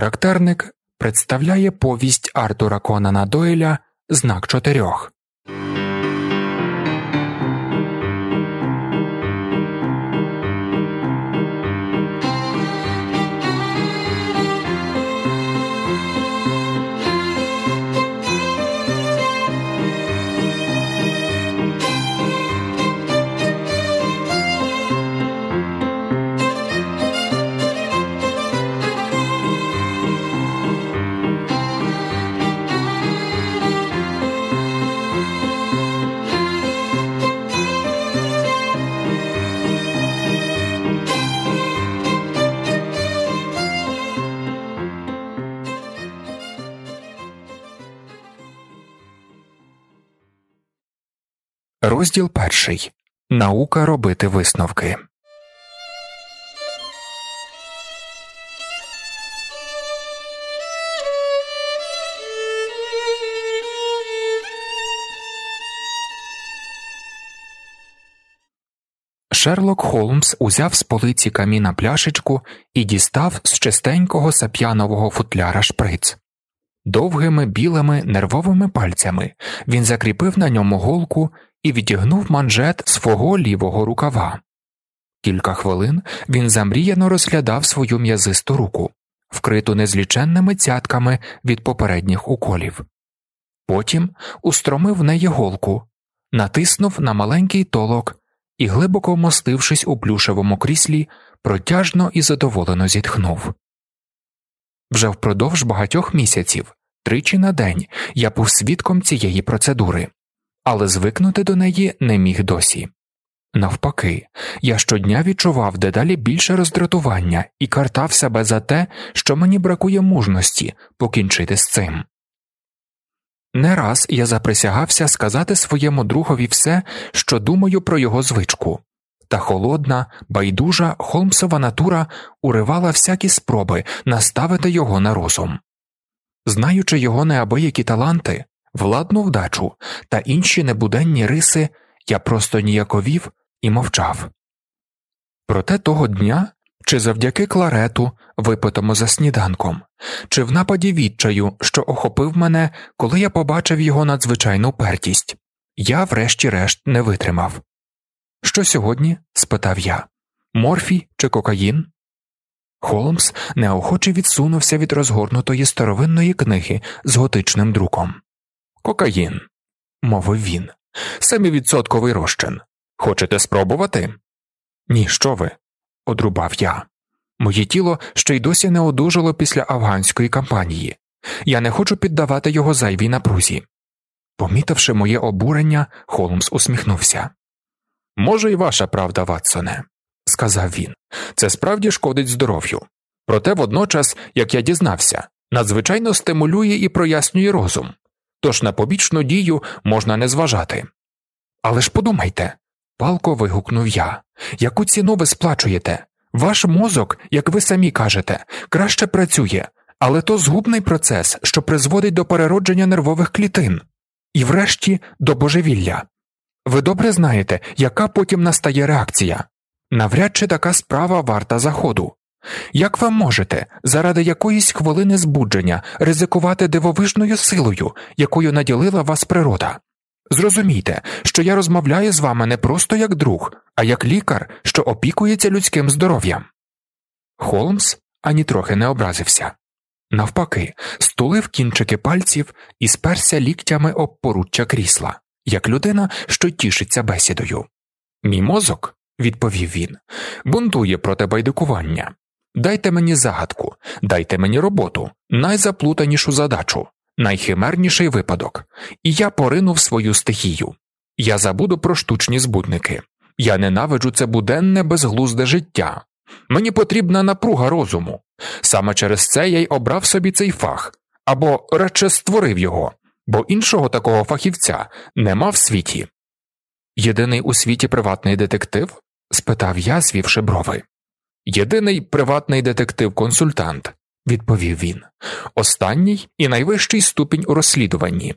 Характерник представляє повість Артура Конана Дойля Знак чотирьох. Розділ перший Наука робити висновки. Шерлок Холмс узяв з полиці каміна пляшечку і дістав з чистенького сап'янового футляра шприц. Довгими білими нервовими пальцями він закріпив на ньому голку і відігнув манжет свого лівого рукава. Кілька хвилин він замріяно розглядав свою м'язисту руку, вкриту незліченними цятками від попередніх уколів. Потім устромив в неї голку, натиснув на маленький толок і, глибоко вмостившись у плюшевому кріслі, протяжно і задоволено зітхнув. Вже впродовж багатьох місяців, тричі на день, я був свідком цієї процедури але звикнути до неї не міг досі. Навпаки, я щодня відчував дедалі більше роздратування і картав себе за те, що мені бракує мужності покінчити з цим. Не раз я заприсягався сказати своєму другові все, що думаю про його звичку, та холодна, байдужа холмсова натура уривала всякі спроби наставити його на розум. Знаючи його неабиякі таланти, владну вдачу та інші небуденні риси я просто ніяковів і мовчав. Проте того дня, чи завдяки кларету, випитому за сніданком, чи в нападі відчаю, що охопив мене, коли я побачив його надзвичайну пертість, я, врешті-решт, не витримав. Що сьогодні? спитав я морфій чи кокаїн? Холмс неохоче відсунувся від розгорнутої старовинної книги з готичним друком. Кокаїн, мовив він, семівідсотковий розчин. Хочете спробувати? Ні, що ви? одрубав я. Моє тіло ще й досі не одужало після афганської кампанії. Я не хочу піддавати його зайвій напрузі. Помітивши моє обурення, Холмс усміхнувся. Може, і ваша правда, Ватсоне, сказав він. Це справді шкодить здоров'ю. Проте водночас, як я дізнався, надзвичайно стимулює і прояснює розум тож на побічну дію можна не зважати. Але ж подумайте, палко вигукнув я, яку ціну ви сплачуєте? Ваш мозок, як ви самі кажете, краще працює, але то згубний процес, що призводить до переродження нервових клітин і, врешті, до божевілля. Ви добре знаєте, яка потім настає реакція. Навряд чи така справа варта заходу. Як ви можете заради якоїсь хвилини збудження ризикувати дивовижною силою, якою наділила вас природа? Зрозумійте, що я розмовляю з вами не просто як друг, а як лікар, що опікується людським здоров'ям. Холмс ані трохи не образився. Навпаки, стулив кінчики пальців і сперся ліктями об поруччя крісла, як людина, що тішиться бесідою. Мій мозок, відповів він, бунтує проти байдикування. Дайте мені загадку, дайте мені роботу, найзаплутанішу задачу, найхимерніший випадок, і я порину в свою стихію. Я забуду про штучні збудники. Я ненавиджу це буденне безглузде життя. Мені потрібна напруга розуму. Саме через це я й обрав собі цей фах або радше створив його, бо іншого такого фахівця нема в світі. Єдиний у світі приватний детектив? спитав я, звівши брови. Єдиний приватний детектив-консультант, відповів він, останній і найвищий ступінь у розслідуванні.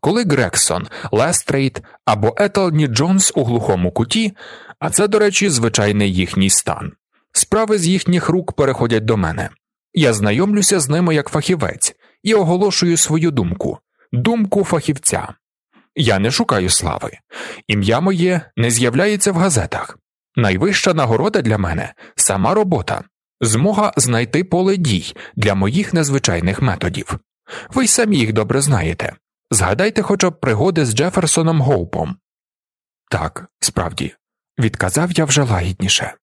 Коли Грегсон, Лестрейд або Етелні Джонс у глухому куті, а це, до речі, звичайний їхній стан, справи з їхніх рук переходять до мене, Я знайомлюся з ними як фахівець і оголошую свою думку, думку фахівця. Я не шукаю слави, ім'я моє не з'являється в газетах. Найвища нагорода для мене сама робота, змога знайти поле дій для моїх незвичайних методів. Ви й самі їх добре знаєте. Згадайте хоча б пригоди з Джеферсоном Гоупом. Так, справді, відказав я вже лагідніше.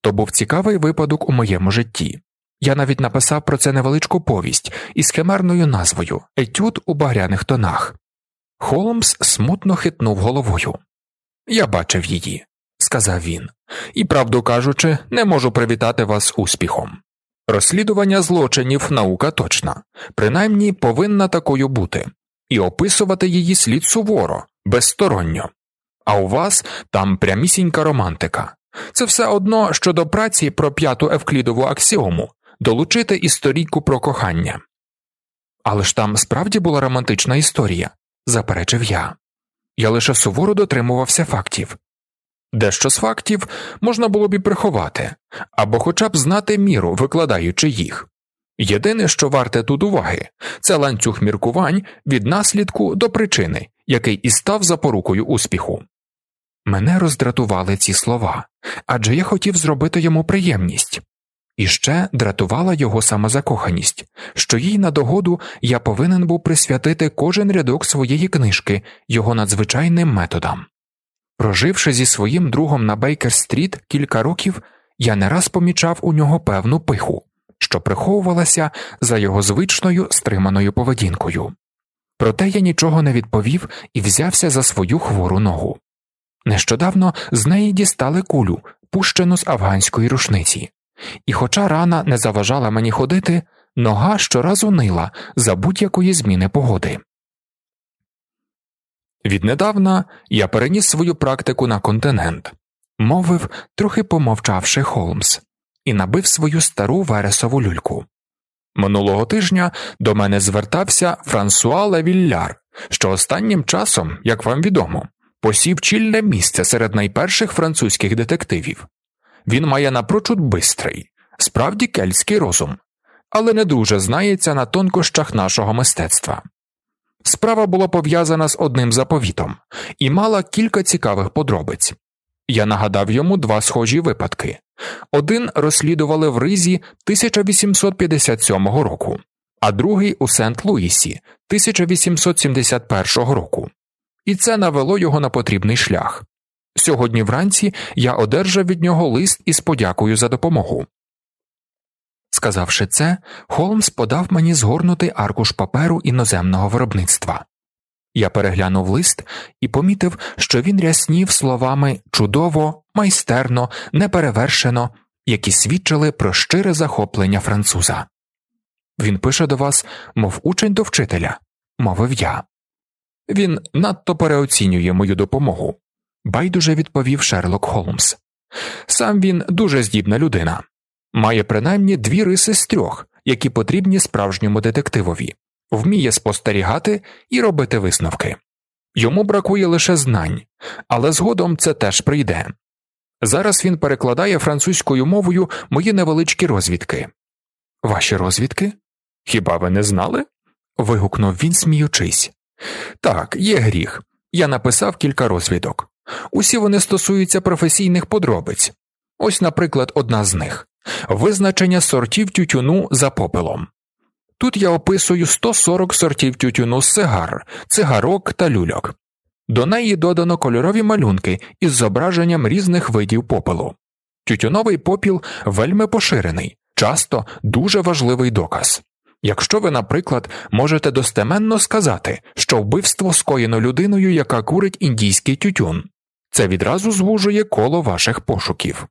То був цікавий випадок у моєму житті. Я навіть написав про це невеличку повість із химерною назвою Етюд у багряних тонах. Холмс смутно хитнув головою. Я бачив її, сказав він, і, правду кажучи, не можу привітати вас успіхом. Розслідування злочинів наука точна, принаймні повинна такою бути, і описувати її слід суворо, безсторонньо. А у вас там прямісінька романтика. Це все одно щодо праці про п'яту евклідову аксіому долучити історійку про кохання. Але ж там справді була романтична історія, заперечив я. Я лише суворо дотримувався фактів. Дещо з фактів можна було б і приховати, або хоча б знати міру, викладаючи їх. Єдине, що варте тут уваги, це ланцюг міркувань від наслідку до причини, який і став запорукою успіху. Мене роздратували ці слова, адже я хотів зробити йому приємність, і ще дратувала його самозакоханість, що їй на догоду я повинен був присвятити кожен рядок своєї книжки його надзвичайним методам. Проживши зі своїм другом на Бейкер Стріт кілька років, я не раз помічав у нього певну пиху, що приховувалася за його звичною стриманою поведінкою. Проте я нічого не відповів і взявся за свою хвору ногу. Нещодавно з неї дістали кулю, пущену з афганської рушниці, і, хоча рана не заважала мені ходити, нога щоразу нила за будь-якої зміни погоди. Віднедавна я переніс свою практику на континент, мовив, трохи помовчавши Холмс, і набив свою стару вересову люльку. Минулого тижня до мене звертався Франсуа Левілляр, що останнім часом, як вам відомо, посів чільне місце серед найперших французьких детективів. Він має напрочуд бистрий, справді кельтський розум, але не дуже знається на тонкощах нашого мистецтва. Справа була пов'язана з одним заповітом і мала кілька цікавих подробиць. Я нагадав йому два схожі випадки один розслідували в Ризі 1857 року, а другий у Сент Луїсі 1871 року, і це навело його на потрібний шлях. Сьогодні вранці я одержав від нього лист із подякою за допомогу. Сказавши це, Холмс подав мені згорнутий аркуш паперу іноземного виробництва. Я переглянув лист і помітив, що він ряснів словами чудово, майстерно, неперевершено, які свідчили про щире захоплення француза. Він пише до вас, мов учень до вчителя, мовив я. Він надто переоцінює мою допомогу, байдуже відповів Шерлок Холмс. Сам він дуже здібна людина має принаймні дві риси з трьох, які потрібні справжньому детективові, вміє спостерігати і робити висновки. Йому бракує лише знань, але згодом це теж прийде. Зараз він перекладає французькою мовою мої невеличкі розвідки. Ваші розвідки? Хіба ви не знали? вигукнув він, сміючись. Так, є гріх. Я написав кілька розвідок. Усі вони стосуються професійних подробиць. Ось, наприклад, одна з них Визначення сортів тютюну за попелом. Тут я описую 140 сортів тютюну з сигар, цигарок та люльок. До неї додано кольорові малюнки із зображенням різних видів попелу. Тютюновий попіл вельми поширений, часто дуже важливий доказ. Якщо ви, наприклад, можете достеменно сказати, що вбивство скоєно людиною, яка курить індійський тютюн, це відразу звужує коло ваших пошуків.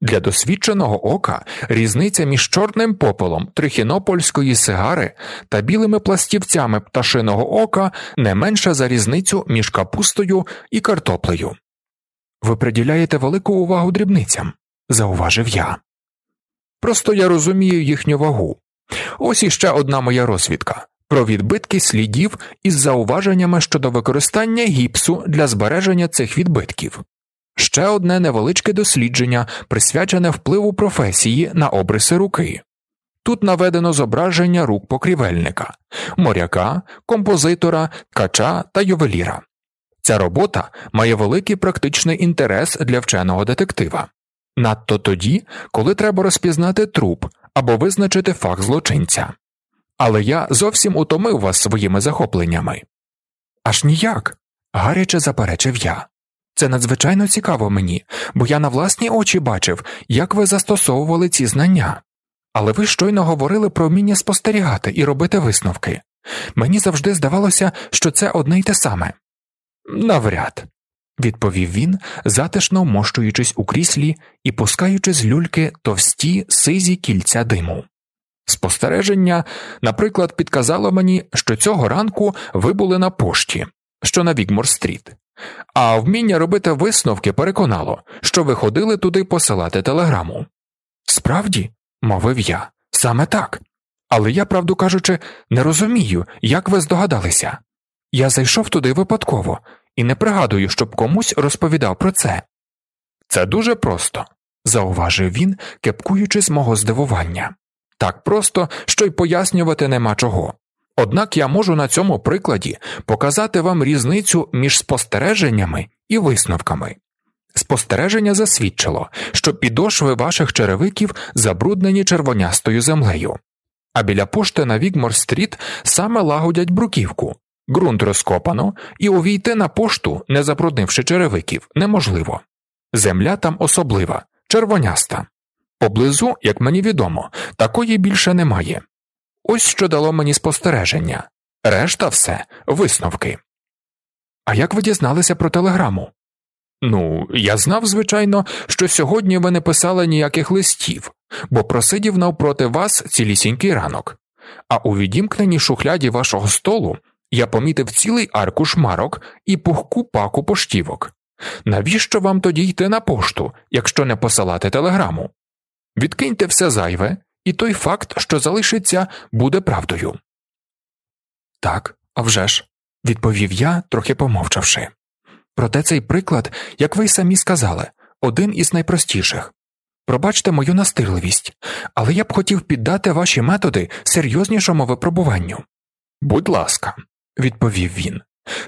Для досвідченого ока різниця між чорним попелом трихінопольської сигари та білими пластівцями пташиного ока не менша за різницю між капустою і картоплею. Ви приділяєте велику увагу дрібницям, зауважив я. Просто я розумію їхню вагу. Ось іще одна моя розвідка про відбитки слідів із зауваженнями щодо використання гіпсу для збереження цих відбитків. Ще одне невеличке дослідження, присвячене впливу професії на обриси руки. Тут наведено зображення рук покрівельника, моряка, композитора, ткача та ювеліра. Ця робота має великий практичний інтерес для вченого детектива, надто тоді, коли треба розпізнати труп або визначити факт злочинця. Але я зовсім утомив вас своїми захопленнями. Аж ніяк. гаряче заперечив я. Це надзвичайно цікаво мені, бо я на власні очі бачив, як ви застосовували ці знання. Але ви щойно говорили про вміння спостерігати і робити висновки. Мені завжди здавалося, що це одне й те саме. Навряд, відповів він, затишно вмощуючись у кріслі і пускаючи з люльки товсті сизі кільця диму. Спостереження, наприклад, підказало мені, що цього ранку ви були на пошті, що на Вігмор-стріт, а вміння робити висновки переконало, що ви ходили туди посилати телеграму. Справді, мовив я, саме так. Але я, правду кажучи, не розумію, як ви здогадалися. Я зайшов туди випадково і не пригадую, щоб комусь розповідав про це. Це дуже просто, зауважив він, кепкуючи з мого здивування. Так просто, що й пояснювати нема чого. Однак я можу на цьому прикладі показати вам різницю між спостереженнями і висновками. Спостереження засвідчило, що підошви ваших черевиків забруднені червонястою землею, а біля пошти на Вігмор-стріт саме лагодять бруківку, ґрунт розкопано, і увійти на пошту, не забруднивши черевиків, неможливо. Земля там особлива, червоняста. Поблизу, як мені відомо, такої більше немає. Ось що дало мені спостереження, решта все висновки. А як ви дізналися про телеграму? Ну, я знав, звичайно, що сьогодні ви не писали ніяких листів, бо просидів навпроти вас цілісінький ранок, а у відімкненій шухляді вашого столу я помітив цілий аркуш марок і пухку паку поштівок. Навіщо вам тоді йти на пошту, якщо не посилати телеграму? Відкиньте все зайве, і той факт, що залишиться, буде правдою. Так, а вже ж, відповів я, трохи помовчавши. Проте цей приклад, як ви й самі сказали, один із найпростіших. Пробачте мою настирливість, але я б хотів піддати ваші методи серйознішому випробуванню. Будь ласка, відповів він,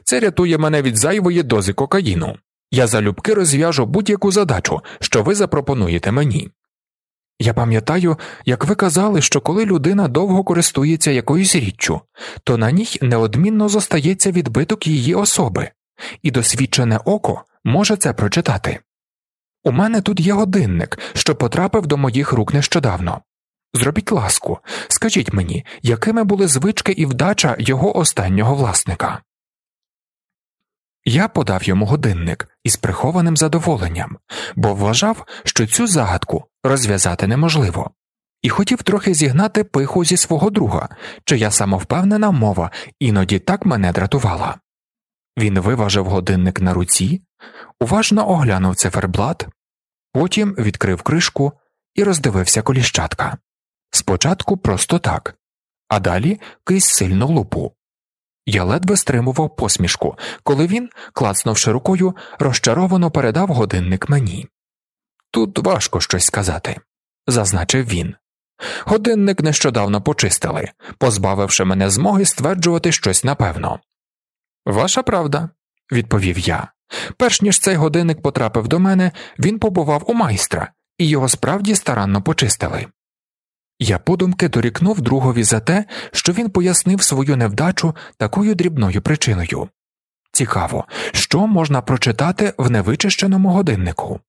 це рятує мене від зайвої дози кокаїну. Я залюбки розв'яжу будь-яку задачу, що ви запропонуєте мені. Я пам'ятаю, як ви казали, що коли людина довго користується якоюсь річчю, то на ній неодмінно зостається відбиток її особи, і досвідчене око може це прочитати. У мене тут є годинник, що потрапив до моїх рук нещодавно. Зробіть ласку, скажіть мені, якими були звички і вдача його останнього власника. Я подав йому годинник із прихованим задоволенням, бо вважав, що цю загадку розв'язати неможливо, і хотів трохи зігнати пиху зі свого друга, чия самовпевнена мова іноді так мене дратувала. Він виважив годинник на руці, уважно оглянув циферблат, потім відкрив кришку і роздивився коліщатка. Спочатку просто так, а далі крізь сильну лупу. Я ледве стримував посмішку, коли він, клацнувши рукою, розчаровано передав годинник мені. Тут важко щось сказати, зазначив він. Годинник нещодавно почистили, позбавивши мене змоги стверджувати щось напевно. Ваша правда, відповів я. Перш ніж цей годинник потрапив до мене, він побував у майстра, і його справді старанно почистили. Я подумки дорікнув другові за те, що він пояснив свою невдачу такою дрібною причиною. Цікаво, що можна прочитати в невичищеному годиннику.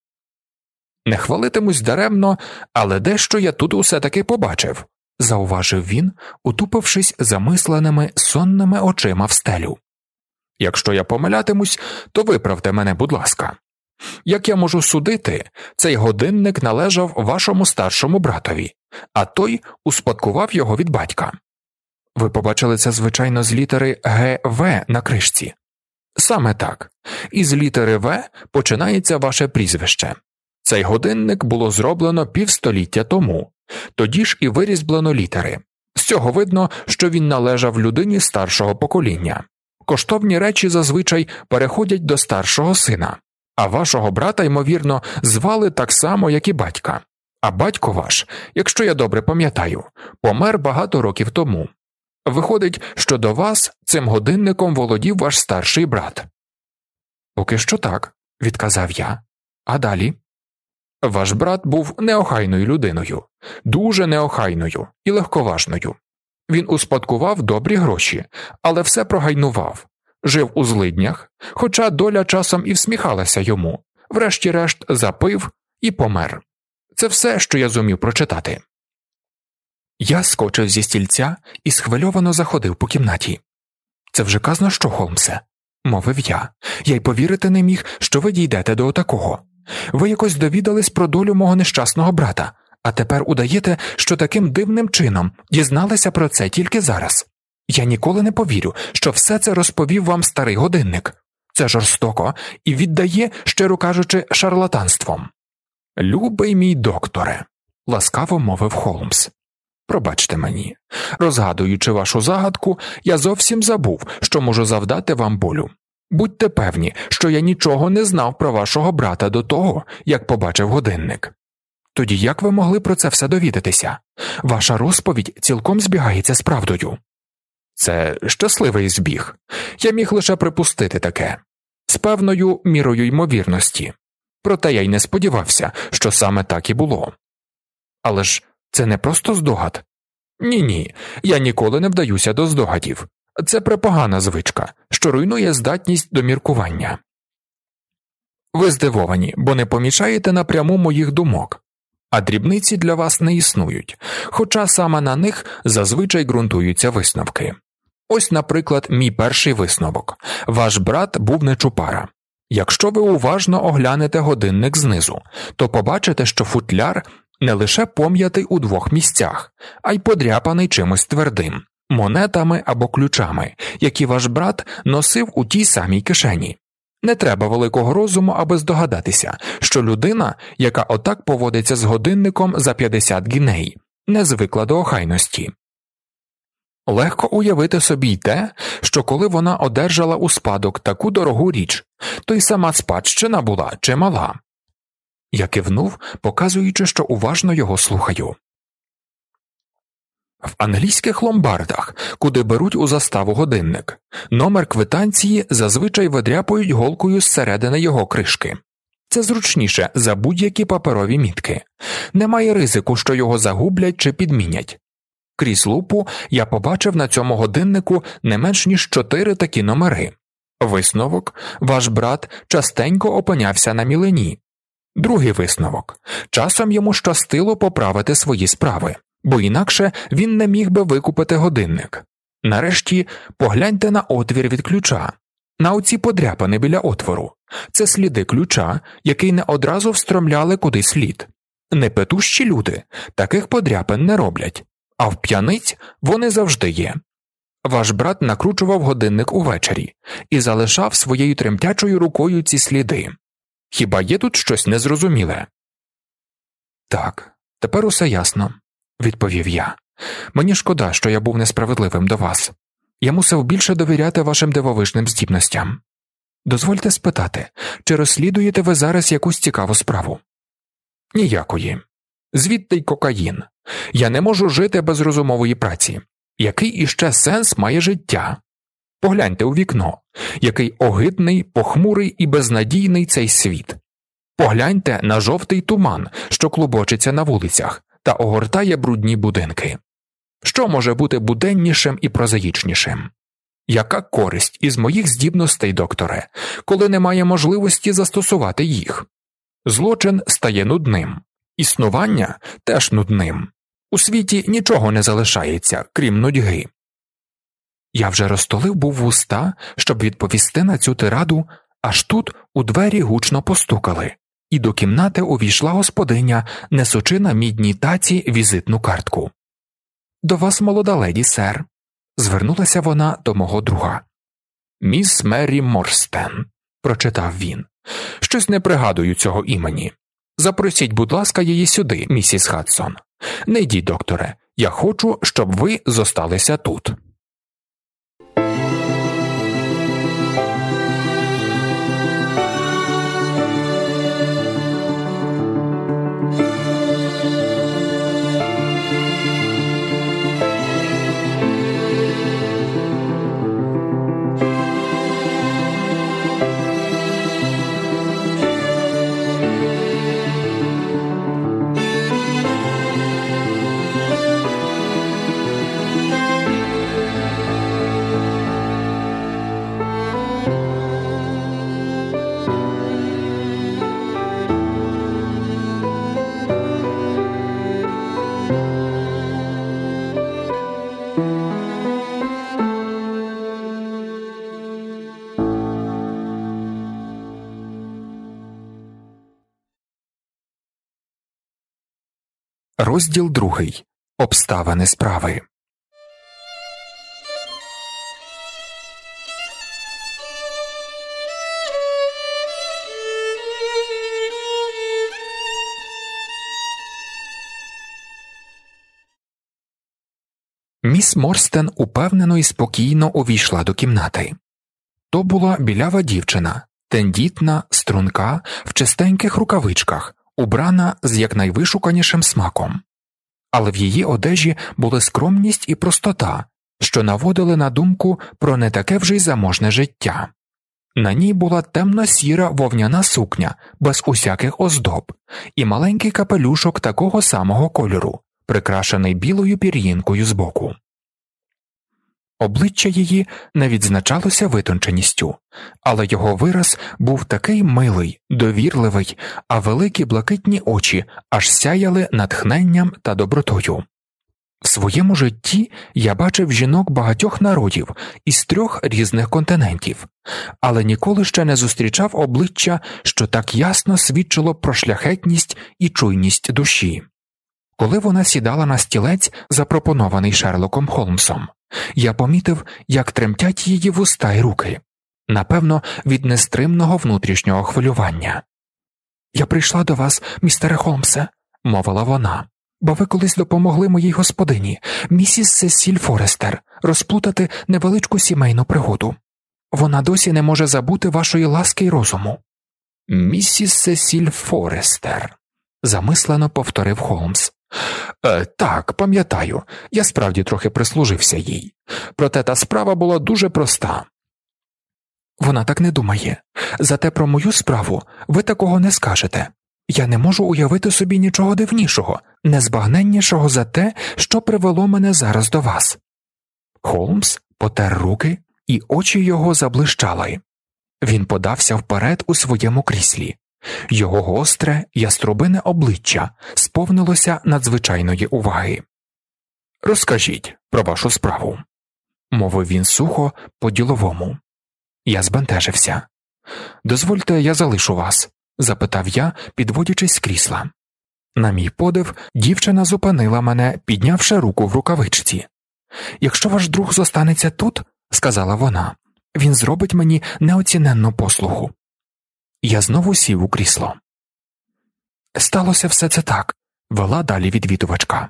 Не хвалитимусь даремно, але дещо я тут усе таки побачив, зауважив він, утупившись замисленими сонними очима в стелю. Якщо я помилятимусь, то виправте мене, будь ласка. Як я можу судити, цей годинник належав вашому старшому братові, а той успадкував його від батька. Ви побачили це, звичайно, з літери ГВ на кришці. Саме так, із літери В починається ваше прізвище. Цей годинник було зроблено півстоліття тому, тоді ж і вирізблено літери. З цього видно, що він належав людині старшого покоління. Коштовні речі зазвичай переходять до старшого сина, а вашого брата, ймовірно, звали так само, як і батька. А батько ваш, якщо я добре пам'ятаю, помер багато років тому. Виходить, що до вас цим годинником володів ваш старший брат. Поки що так, відказав я. А далі. Ваш брат був неохайною людиною, дуже неохайною і легковажною. Він успадкував добрі гроші, але все прогайнував, жив у злиднях, хоча доля часом і всміхалася йому, врешті-решт запив і помер. Це все, що я зумів прочитати. Я скочив зі стільця і схвильовано заходив по кімнаті. Це вже казно що, Холмсе, мовив я, я й повірити не міг, що ви дійдете до отакого. Ви якось довідались про долю мого нещасного брата, а тепер удаєте, що таким дивним чином дізналися про це тільки зараз. Я ніколи не повірю, що все це розповів вам старий годинник. Це жорстоко і віддає, щиро кажучи, шарлатанством. Любий мій докторе, ласкаво мовив Холмс. Пробачте мені, розгадуючи вашу загадку, я зовсім забув, що можу завдати вам болю. Будьте певні, що я нічого не знав про вашого брата до того, як побачив годинник. Тоді як ви могли про це все довідатися? Ваша розповідь цілком збігається з правдою. Це щасливий збіг. Я міг лише припустити таке з певною мірою ймовірності, проте я й не сподівався, що саме так і було. Але ж це не просто здогад? Ні, ні, я ніколи не вдаюся до здогадів. Це препогана звичка, що руйнує здатність до міркування. Ви здивовані, бо не помічаєте напряму моїх думок, а дрібниці для вас не існують, хоча саме на них зазвичай ґрунтуються висновки. Ось, наприклад, мій перший висновок ваш брат був не чупара. Якщо ви уважно оглянете годинник знизу, то побачите, що футляр не лише пом'ятий у двох місцях, а й подряпаний чимось твердим, монетами або ключами, які ваш брат носив у тій самій кишені. Не треба великого розуму, аби здогадатися, що людина, яка отак поводиться з годинником за 50 гіней, не звикла до охайності. Легко уявити собі й те, що коли вона одержала у спадок таку дорогу річ, то й сама спадщина була чимала. Я кивнув, показуючи, що уважно його слухаю. В англійських ломбардах, куди беруть у заставу годинник, номер квитанції зазвичай видряпують голкою зсередини його кришки. Це зручніше за будь-які паперові мітки, немає ризику, що його загублять чи підмінять. Крізь лупу я побачив на цьому годиннику не менш ніж чотири такі номери. Висновок ваш брат частенько опинявся на мілені. Другий висновок часом йому щастило поправити свої справи бо інакше він не міг би викупити годинник. Нарешті погляньте на отвір від ключа, на оці подряпини біля отвору, це сліди ключа, який не одразу встромляли кудись слід. Непетущі люди таких подряпин не роблять, а в п'яниць вони завжди є. Ваш брат накручував годинник увечері і залишав своєю тремтячою рукою ці сліди. Хіба є тут щось незрозуміле? Так, тепер усе ясно відповів я. Мені шкода, що я був несправедливим до вас. Я мусив більше довіряти вашим дивовижним здібностям. Дозвольте спитати, чи розслідуєте ви зараз якусь цікаву справу? Ніякої. Звідти й кокаїн. Я не можу жити без розумової праці. Який іще сенс має життя? Погляньте у вікно, який огидний, похмурий і безнадійний цей світ. Погляньте на жовтий туман, що клубочиться на вулицях, та огортає брудні будинки. Що може бути буденнішим і прозаїчнішим? Яка користь із моїх здібностей, докторе, коли немає можливості застосувати їх? Злочин стає нудним, існування теж нудним. У світі нічого не залишається, крім нудьги. Я вже розтолив був вуста, щоб відповісти на цю тираду, аж тут у двері гучно постукали і до кімнати увійшла господиня, несучи на мідній таці візитну картку. До вас, молода леді, сер, звернулася вона до мого друга. Міс Мері Морстен, прочитав він. Щось не пригадую цього імені. Запросіть, будь ласка, її сюди, місіс Хадсон. Не йдіть, докторе, я хочу, щоб ви зосталися тут. Розділ другий Обставини справи. Міс Морстен упевнено і спокійно увійшла до кімнати. То була білява дівчина, тендітна, струнка, в чистеньких рукавичках, убрана з якнайвишуканішим смаком, але в її одежі були скромність і простота, що наводили на думку про не таке вже й заможне життя. На ній була темно сіра вовняна сукня без усяких оздоб, і маленький капелюшок такого самого кольору, прикрашений білою пір'їнкою збоку. Обличчя її не відзначалося витонченістю, але його вираз був такий милий, довірливий, а великі блакитні очі аж сяяли натхненням та добротою. В своєму житті я бачив жінок багатьох народів із трьох різних континентів, але ніколи ще не зустрічав обличчя, що так ясно свідчило про шляхетність і чуйність душі. Коли вона сідала на стілець, запропонований Шерлоком Холмсом, я помітив, як тремтять її вуста й руки, напевно, від нестримного внутрішнього хвилювання. Я прийшла до вас, містере Холмсе, мовила вона, бо ви колись допомогли моїй господині, місіс Сесіль Форестер, розплутати невеличку сімейну пригоду. Вона досі не може забути вашої ласки й розуму. Місіс Сесіль Форестер, замислено повторив Холмс. Е, Так, пам'ятаю, я справді трохи прислужився їй, проте та справа була дуже проста. Вона так не думає, зате про мою справу ви такого не скажете. Я не можу уявити собі нічого дивнішого, незбагненнішого за те, що привело мене зараз до вас. Холмс потер руки, і очі його заблищали. Він подався вперед у своєму кріслі. Його гостре, яструбине обличчя сповнилося надзвичайної уваги. Розкажіть про вашу справу, мовив він сухо по діловому. Я збентежився. Дозвольте, я залишу вас, запитав я, підводячись з крісла. На мій подив, дівчина зупинила мене, піднявши руку в рукавичці. Якщо ваш друг зостанеться тут, сказала вона, він зробить мені неоціненну послугу. Я знову сів у крісло. Сталося все це так, вела далі відвідувачка.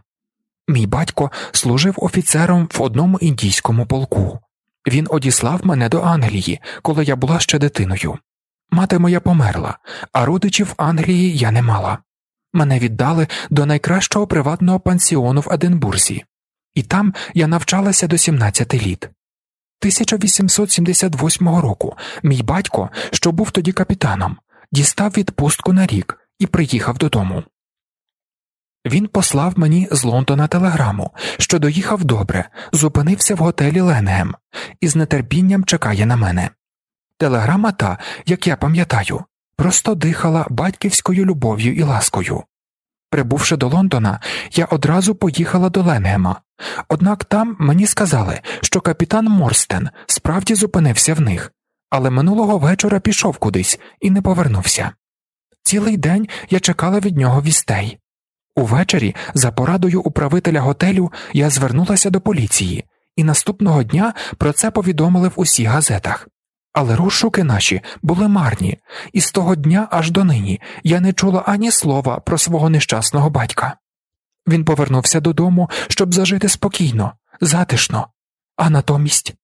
Мій батько служив офіцером в одному індійському полку. Він одіслав мене до Англії, коли я була ще дитиною. Мати моя померла, а родичів Англії я не мала. Мене віддали до найкращого приватного пансіону в Единбурзі, і там я навчалася до 17 літ. 1878 року мій батько, що був тоді капітаном, дістав відпустку на рік і приїхав додому. Він послав мені з Лондона телеграму, що доїхав добре, зупинився в готелі Ленгем і з нетерпінням чекає на мене. Телеграма та, як я пам'ятаю, просто дихала батьківською любов'ю і ласкою. Прибувши до Лондона, я одразу поїхала до Ленгема, однак там мені сказали, що капітан Морстен справді зупинився в них, але минулого вечора пішов кудись і не повернувся. Цілий день я чекала від нього вістей. Увечері, за порадою управителя готелю, я звернулася до поліції, і наступного дня про це повідомили в усіх газетах. Але розшуки наші були марні, і з того дня аж до нині я не чула ані слова про свого нещасного батька. Він повернувся додому, щоб зажити спокійно, затишно, а натомість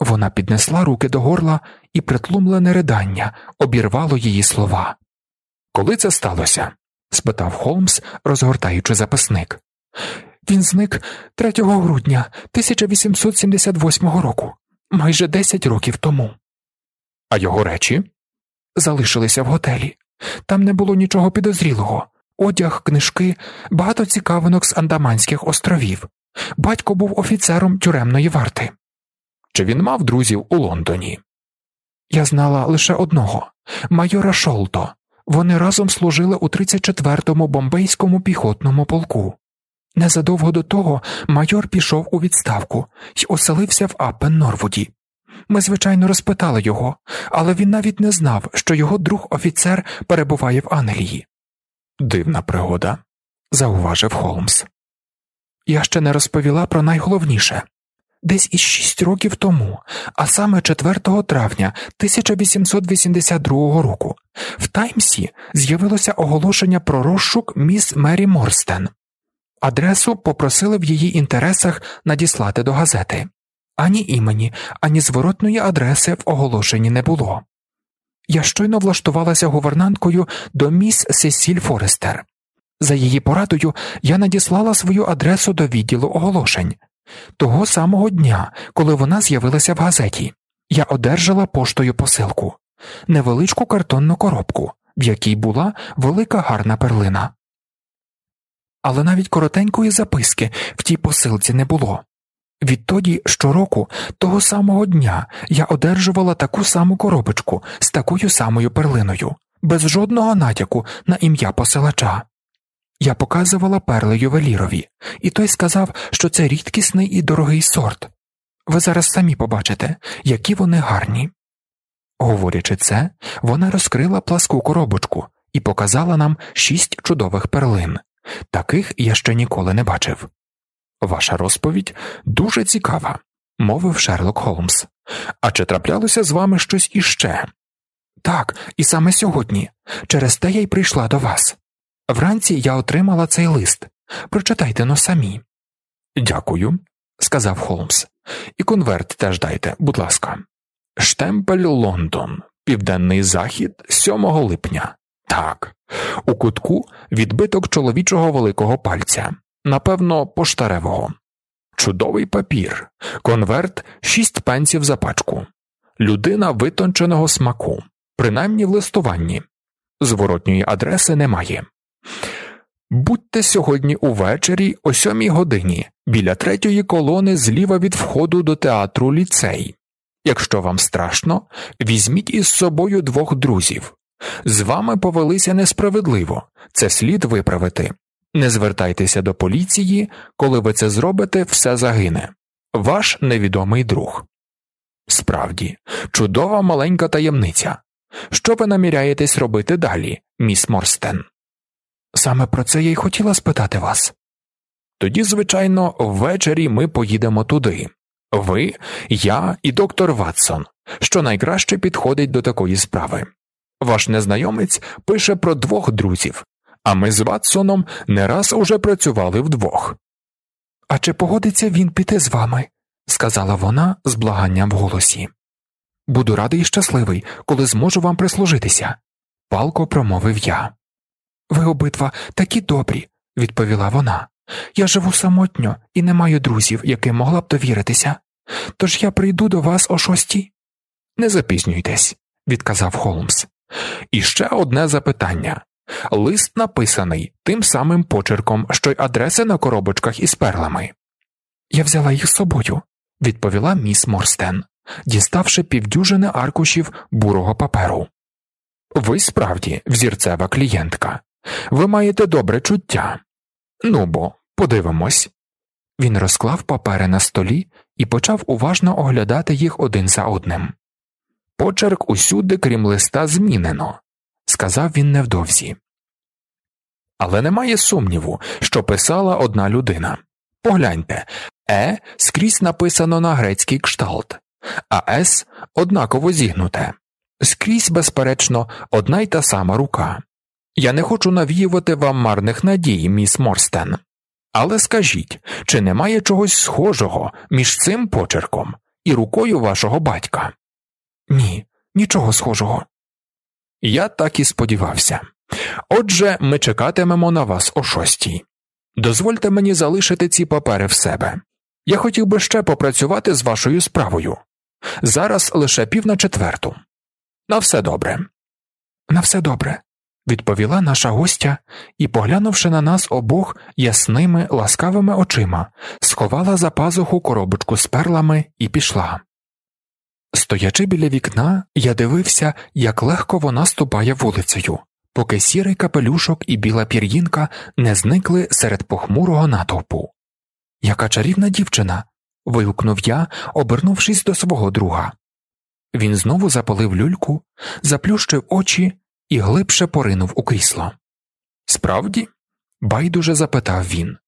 вона піднесла руки до горла і притлумлене ридання обірвало її слова. Коли це сталося? спитав Холмс, розгортаючи записник. Він зник 3 грудня 1878 року майже десять років тому. А його речі залишилися в готелі. Там не було нічого підозрілого одяг, книжки, багато цікавинок з Андаманських островів. Батько був офіцером тюремної варти. Чи він мав друзів у Лондоні? Я знала лише одного майора Шолто. Вони разом служили у 34-му бомбейському піхотному полку. Незадовго до того майор пішов у відставку і оселився в Апен Норвуді. Ми, звичайно, розпитали його, але він навіть не знав, що його друг офіцер перебуває в Англії. Дивна пригода, зауважив Холмс. Я ще не розповіла про найголовніше. Десь із шість років тому, а саме 4 травня 1882 року, в Таймсі з'явилося оголошення про розшук міс Мері Морстен. Адресу попросили в її інтересах надіслати до газети. Ані імені, ані зворотної адреси в оголошенні не було. Я щойно влаштувалася гувернанткою до міс Сесіль Форестер. За її порадою я надіслала свою адресу до відділу оголошень. Того самого дня, коли вона з'явилася в газеті, я одержала поштою посилку, невеличку картонну коробку, в якій була велика гарна перлина. Але навіть коротенької записки в тій посилці не було. Відтоді щороку, того самого дня, я одержувала таку саму коробочку з такою самою перлиною, без жодного натяку на ім'я посилача. Я показувала перли ювелірові, і той сказав, що це рідкісний і дорогий сорт. Ви зараз самі побачите, які вони гарні. Говорячи це, вона розкрила пласку коробочку і показала нам шість чудових перлин. Таких я ще ніколи не бачив. Ваша розповідь дуже цікава, мовив Шерлок Холмс. А чи траплялося з вами щось іще? Так, і саме сьогодні. Через те я й прийшла до вас. Вранці я отримала цей лист. Прочитайте но самі. Дякую, сказав Холмс. І конверт теж дайте, будь ласка. Штемпель Лондон, Південний Захід, 7 липня. Так, у кутку відбиток чоловічого великого пальця, напевно, поштаревого. Чудовий папір, конверт шість пенсів за пачку, людина витонченого смаку, принаймні в листуванні. Зворотньої адреси немає. Будьте сьогодні увечері о сьомій годині біля третьої колони зліва від входу до театру ліцей. Якщо вам страшно, візьміть із собою двох друзів. З вами повелися несправедливо, це слід виправити. Не звертайтеся до поліції, коли ви це зробите, все загине. Ваш невідомий друг. Справді, чудова маленька таємниця. Що ви наміряєтесь робити далі, міс Морстен? Саме про це я й хотіла спитати вас. Тоді, звичайно, ввечері ми поїдемо туди. Ви, я і доктор Ватсон, що найкраще підходить до такої справи. Ваш незнайомець пише про двох друзів, а ми з Ватсоном не раз уже працювали вдвох. А чи погодиться він піти з вами? сказала вона з благанням в голосі. Буду радий і щасливий, коли зможу вам прислужитися, палко промовив я. Ви обидва такі добрі, відповіла вона. Я живу самотньо і не маю друзів, яким могла б довіритися. Тож я прийду до вас о шостій. Не запізнюйтесь, відказав Холмс. І ще одне запитання лист написаний тим самим почерком, що й адреси на коробочках із перлами. Я взяла їх з собою, відповіла міс Морстен, діставши півдюжини аркушів бурого паперу. Ви справді взірцева клієнтка, ви маєте добре чуття. Ну бо, подивимось. Він розклав папери на столі і почав уважно оглядати їх один за одним. Почерк усюди, крім листа, змінено, сказав він невдовзі. Але немає сумніву, що писала одна людина. Погляньте Е скрізь написано на грецький кшталт, а С однаково зігнуте. Скрізь, безперечно, одна й та сама рука. Я не хочу навіювати вам марних надій, міс Морстен. Але скажіть, чи немає чогось схожого між цим почерком і рукою вашого батька? Ні, нічого схожого. Я так і сподівався. Отже, ми чекатимемо на вас о шостій. Дозвольте мені залишити ці папери в себе. Я хотів би ще попрацювати з вашою справою. Зараз лише пів на четверту. На все добре. На все добре, відповіла наша гостя і, поглянувши на нас обох ясними, ласкавими очима, сховала за пазуху коробочку з перлами і пішла. Стоячи біля вікна, я дивився, як легко вона ступає вулицею, поки сірий капелюшок і біла пір'їнка не зникли серед похмурого натовпу. Яка чарівна дівчина. вигукнув я, обернувшись до свого друга. Він знову запалив люльку, заплющив очі і глибше поринув у крісло. Справді, байдуже запитав він.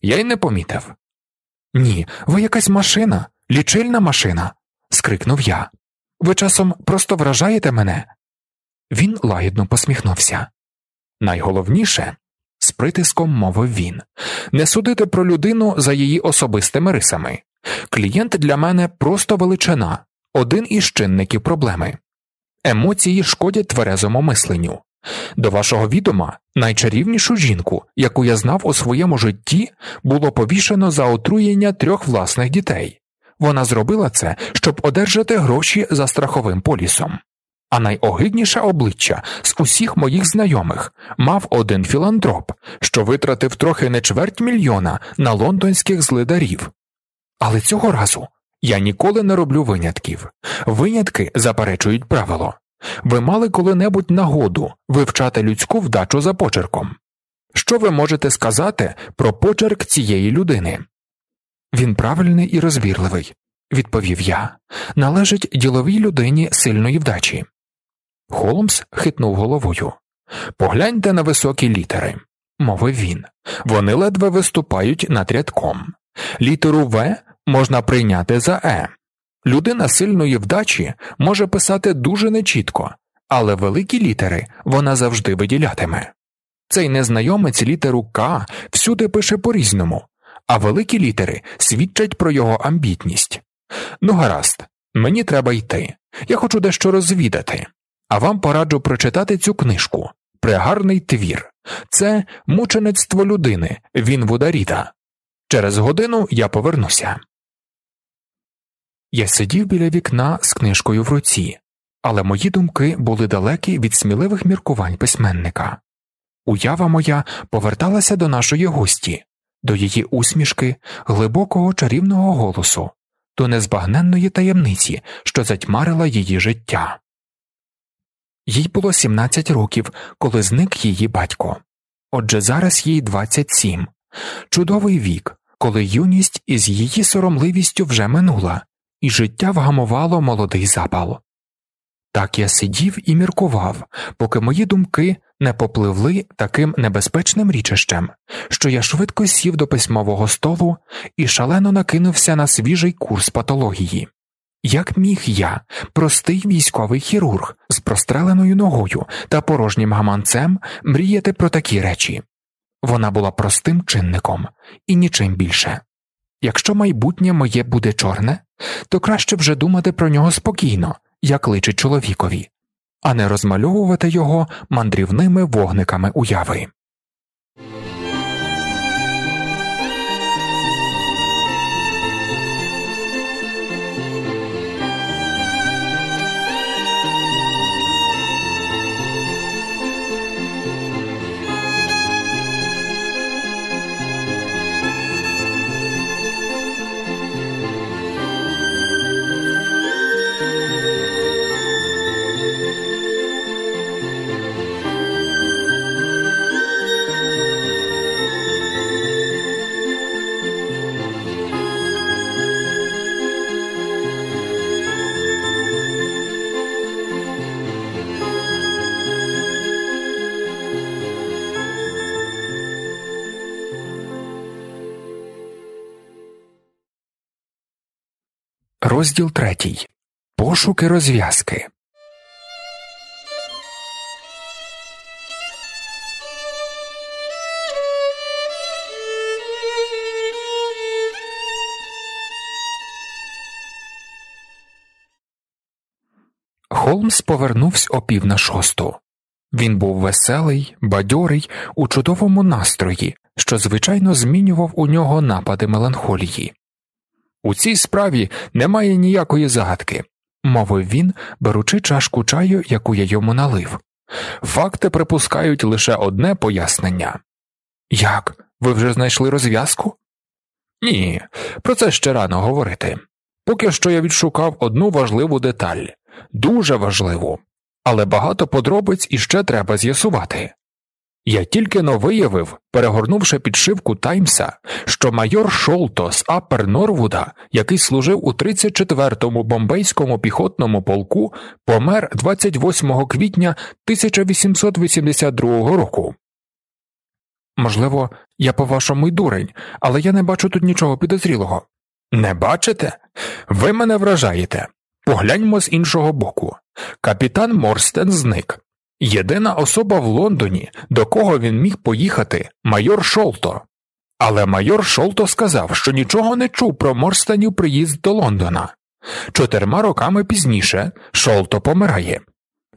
Я й не помітив. Ні, ви якась машина, лічильна машина. Скрикнув я. Ви часом просто вражаєте мене. Він лагідно посміхнувся. Найголовніше, з притиском мовив він, не судити про людину за її особистими рисами. Клієнт для мене просто величина, один із чинників проблеми. Емоції шкодять тверезому мисленню. До вашого відома найчарівнішу жінку, яку я знав у своєму житті, було повішено за отруєння трьох власних дітей. Вона зробила це, щоб одержати гроші за страховим полісом. А найогидніше обличчя з усіх моїх знайомих мав один філантроп, що витратив трохи не чверть мільйона на лондонських злидарів. Але цього разу я ніколи не роблю винятків. Винятки заперечують правило. Ви мали коли-небудь нагоду вивчати людську вдачу за почерком. Що ви можете сказати про почерк цієї людини? Він правильний і розбірливий, відповів я, належить діловій людині сильної вдачі. Холмс хитнув головою. Погляньте на високі літери, мовив він. Вони ледве виступають над рядком. Літеру В можна прийняти за Е. Людина сильної вдачі може писати дуже нечітко, але великі літери вона завжди виділятиме. Цей незнайомець літеру К всюди пише по різному, а великі літери свідчать про його амбітність. Ну, гаразд, мені треба йти. Я хочу дещо розвідати, а вам пораджу прочитати цю книжку Прегарний твір. Це мучеництво людини, він Вударіта. Через годину я повернуся. Я сидів біля вікна з книжкою в руці, але мої думки були далекі від сміливих міркувань письменника. Уява моя поверталася до нашої гості, до її усмішки, глибокого чарівного голосу, до незбагненної таємниці, що затьмарила її життя. Їй було 17 років, коли зник її батько. Отже зараз їй 27. чудовий вік, коли юність із її соромливістю вже минула, і життя вгамувало молодий запал. Так я сидів і міркував, поки мої думки не попливли таким небезпечним річищем, що я швидко сів до письмового столу і шалено накинувся на свіжий курс патології. Як міг я, простий військовий хірург з простреленою ногою та порожнім гаманцем, мріяти про такі речі? Вона була простим чинником і нічим більше. Якщо майбутнє моє буде чорне, то краще вже думати про нього спокійно, як личить чоловікові, а не розмальовувати його мандрівними вогниками уяви. Розділ третій. Пошуки розв'язки. Холмс повернувся о пів на шосту. Він був веселий, бадьорий, у чудовому настрої, що звичайно змінював у нього напади меланхолії. У цій справі немає ніякої загадки, мовив він, беручи чашку чаю, яку я йому налив. Факти припускають лише одне пояснення. Як? Ви вже знайшли розв'язку? Ні, про це ще рано говорити. Поки що я відшукав одну важливу деталь, дуже важливу, але багато подробиць іще треба з'ясувати. Я тільки но виявив, перегорнувши підшивку Таймса, що майор Шолто з Аппер Норвуда, який служив у 34-му бомбейському піхотному полку, помер 28 квітня 1882 року. Можливо, я по вашому й дурень, але я не бачу тут нічого підозрілого. Не бачите? Ви мене вражаєте. Погляньмо з іншого боку. Капітан Морстен зник. Єдина особа в Лондоні, до кого він міг поїхати, майор Шолто. Але майор Шолто сказав, що нічого не чув про Морстенів приїзд до Лондона. Чотирма роками пізніше Шолто помирає.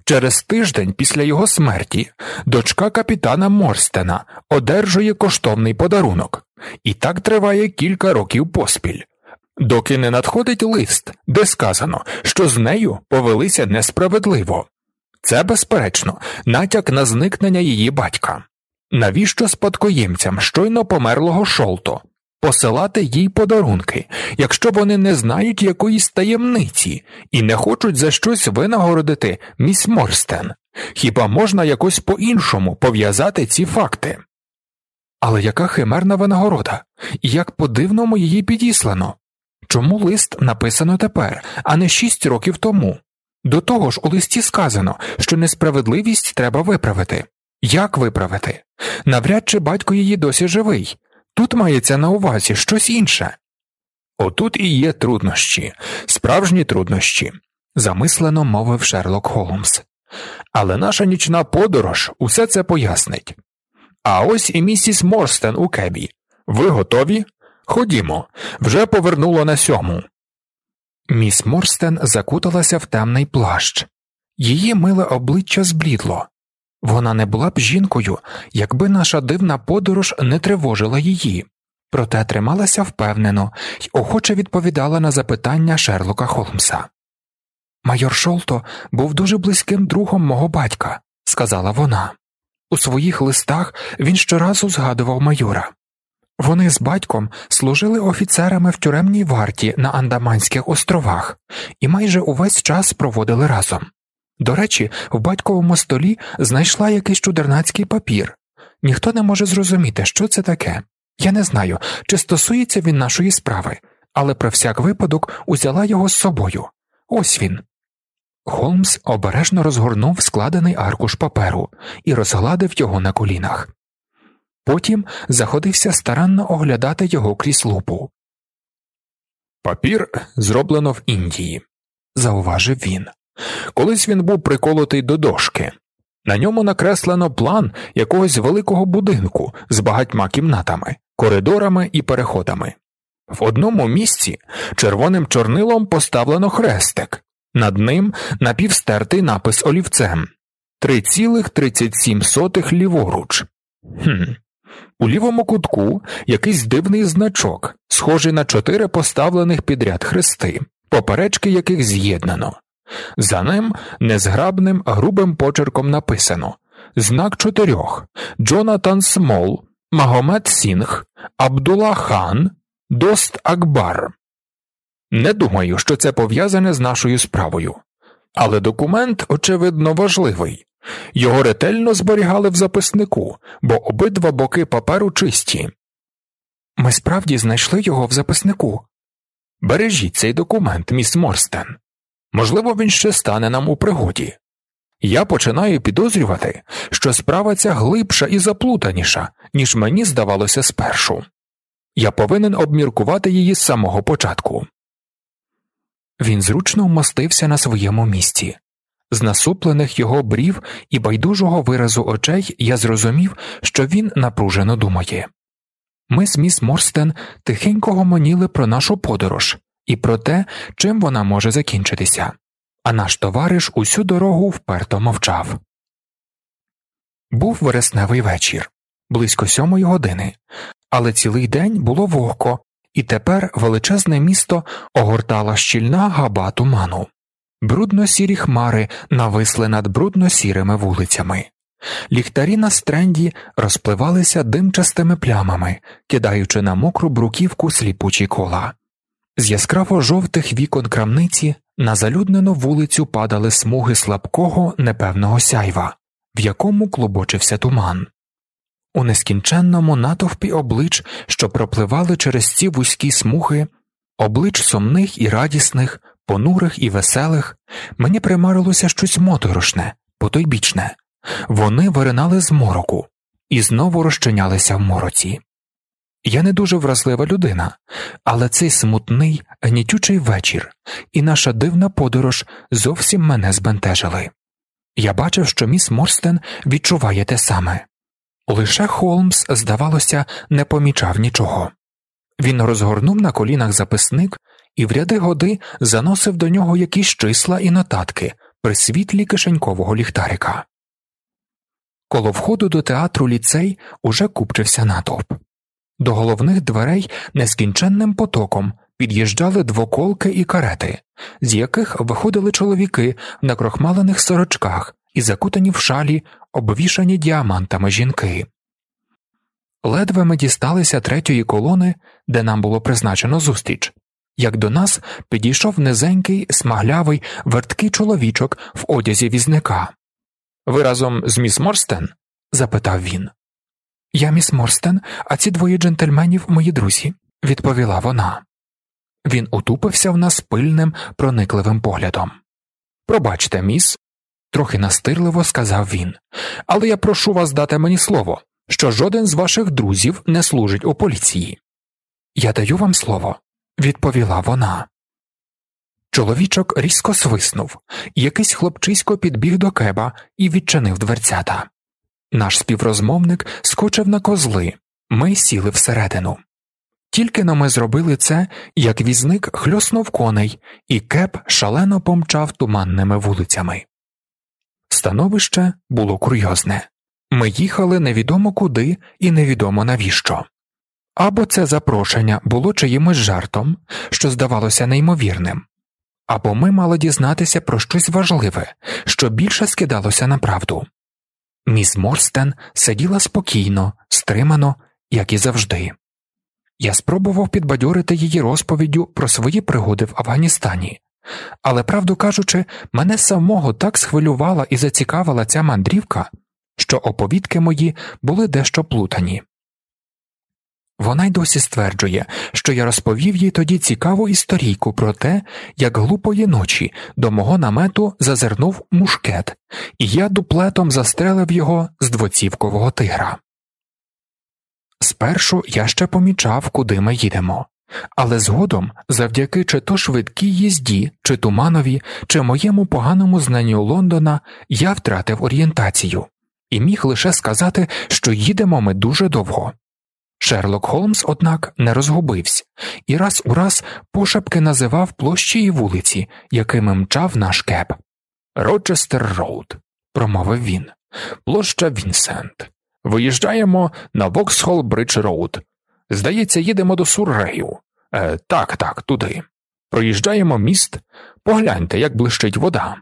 Через тиждень після його смерті дочка капітана Морстена одержує коштовний подарунок, і так триває кілька років поспіль, доки не надходить лист, де сказано, що з нею повелися несправедливо. Це, безперечно, натяк на зникнення її батька. Навіщо спадкоємцям щойно померлого шолто посилати їй подарунки, якщо вони не знають якоїсь таємниці і не хочуть за щось винагородити міс Морстен? Хіба можна якось по іншому пов'язати ці факти? Але яка химерна винагорода, і як по дивному її підіслано? Чому лист написано тепер, а не шість років тому? До того ж у листі сказано, що несправедливість треба виправити. Як виправити? Навряд чи батько її досі живий. Тут мається на увазі щось інше. Отут і є труднощі, справжні труднощі, замислено мовив Шерлок Холмс. Але наша нічна подорож усе це пояснить. А ось і місіс Морстен у кебі. Ви готові? Ходімо, вже повернуло на сьому. Міс Морстен закуталася в темний плащ, її миле обличчя зблідло. Вона не була б жінкою, якби наша дивна подорож не тривожила її, проте трималася впевнено й охоче відповідала на запитання Шерлока Холмса. Майор Шолто був дуже близьким другом мого батька, сказала вона. У своїх листах він щоразу згадував майора. Вони з батьком служили офіцерами в тюремній варті на Андаманських островах і майже увесь час проводили разом. До речі, в батьковому столі знайшла якийсь чудернацький папір. Ніхто не може зрозуміти, що це таке. Я не знаю, чи стосується він нашої справи, але про всяк випадок узяла його з собою. Ось він. Холмс обережно розгорнув складений аркуш паперу і розгладив його на колінах. Потім заходився старанно оглядати його крізь лупу. Папір зроблено в Індії, зауважив він. Колись він був приколотий до дошки. На ньому накреслено план якогось великого будинку з багатьма кімнатами, коридорами і переходами. В одному місці червоним чорнилом поставлено хрестик, над ним напівстертий напис олівцем 3,37 ліворуч. Хм. У лівому кутку якийсь дивний значок, схожий на чотири поставлених підряд хрести, поперечки яких з'єднано. За ним незграбним грубим почерком написано Знак чотирьох Джонатан Смол, Магомед Сінг, Абдула Хан, Дост Акбар. Не думаю, що це пов'язане з нашою справою, але документ, очевидно, важливий. Його ретельно зберігали в записнику, бо обидва боки паперу чисті. Ми справді знайшли його в записнику. Бережіть цей документ, міс Морстен. Можливо, він ще стане нам у пригоді. Я починаю підозрювати, що справа ця глибша і заплутаніша, ніж мені здавалося спершу. Я повинен обміркувати її з самого початку. Він зручно вмостився на своєму місці. З насуплених його брів і байдужого виразу очей я зрозумів, що він напружено думає. Ми з міс Морстен тихенько гомоніли про нашу подорож і про те, чим вона може закінчитися, а наш товариш усю дорогу вперто мовчав. Був вересневий вечір близько сьомої години, але цілий день було вогко, і тепер величезне місто огортала щільна габа туману. Брудно сірі хмари нависли над брудно сірими вулицями. Ліхтарі на стренді розпливалися димчастими плямами, кидаючи на мокру бруківку сліпучі кола. З яскраво жовтих вікон крамниці на залюднену вулицю падали смуги слабкого непевного сяйва, в якому клубочився туман. У нескінченному натовпі облич, що пропливали через ці вузькі смуги, облич сумних і радісних, понурих і веселих, мені примарилося щось моторошне, потойбічне. Вони виринали з мороку, і знову розчинялися в мороці. Я не дуже вразлива людина, але цей смутний, гнітючий вечір і наша дивна подорож зовсім мене збентежили. Я бачив, що міс Морстен відчуває те саме. Лише Холмс, здавалося, не помічав нічого. Він розгорнув на колінах записник і в ряди годи заносив до нього якісь числа і нотатки при світлі кишенькового ліхтарика. Коло входу до театру ліцей уже купчився натовп. До головних дверей нескінченним потоком під'їжджали двоколки і карети, з яких виходили чоловіки в накрохмалених сорочках і закутані в шалі, обвішані діамантами жінки. Ледве ми дісталися третьої колони, де нам було призначено зустріч, як до нас підійшов низенький, смаглявий, верткий чоловічок в одязі візника. Ви разом з міс Морстен? запитав він. Я міс Морстен, а ці двоє джентльменів мої друзі, відповіла вона. Він утупився в нас пильним, проникливим поглядом. Пробачте, міс, трохи настирливо сказав він, але я прошу вас дати мені слово, що жоден з ваших друзів не служить у поліції. Я даю вам слово, відповіла вона. Чоловічок різко свиснув, якийсь хлопчисько підбіг до кеба і відчинив дверцята. Наш співрозмовник скочив на козли, ми сіли всередину. Тільки но ми зробили це, як візник хльоснув коней, і кеп шалено помчав туманними вулицями. Становище було курйозне ми їхали невідомо куди і невідомо навіщо. Або це запрошення було чиїмось жартом, що здавалося неймовірним, або ми мали дізнатися про щось важливе, що більше скидалося на правду. Міс Морстен сиділа спокійно, стримано, як і завжди. Я спробував підбадьорити її розповіддю про свої пригоди в Афганістані, але, правду кажучи, мене самого так схвилювала і зацікавила ця мандрівка, що оповідки мої були дещо плутані. Вона й досі стверджує, що я розповів їй тоді цікаву історійку про те, як глупої ночі до мого намету зазирнув мушкет, і я дуплетом застрелив його з двоцівкового тигра. Спершу я ще помічав, куди ми їдемо, але згодом, завдяки чи то швидкій їзді, чи туманові, чи моєму поганому знанню Лондона, я втратив орієнтацію і міг лише сказати, що їдемо ми дуже довго. Шерлок Холмс, однак, не розгубився і раз у раз пошепки називав площі і вулиці, якими мчав наш кеп. Рочестер Роуд, промовив він, площа Вінсент. Виїжджаємо на Воксхол Бридж Роуд. Здається, їдемо до Суррею. Е, Так, так, туди. Проїжджаємо міст, погляньте, як блищить вода.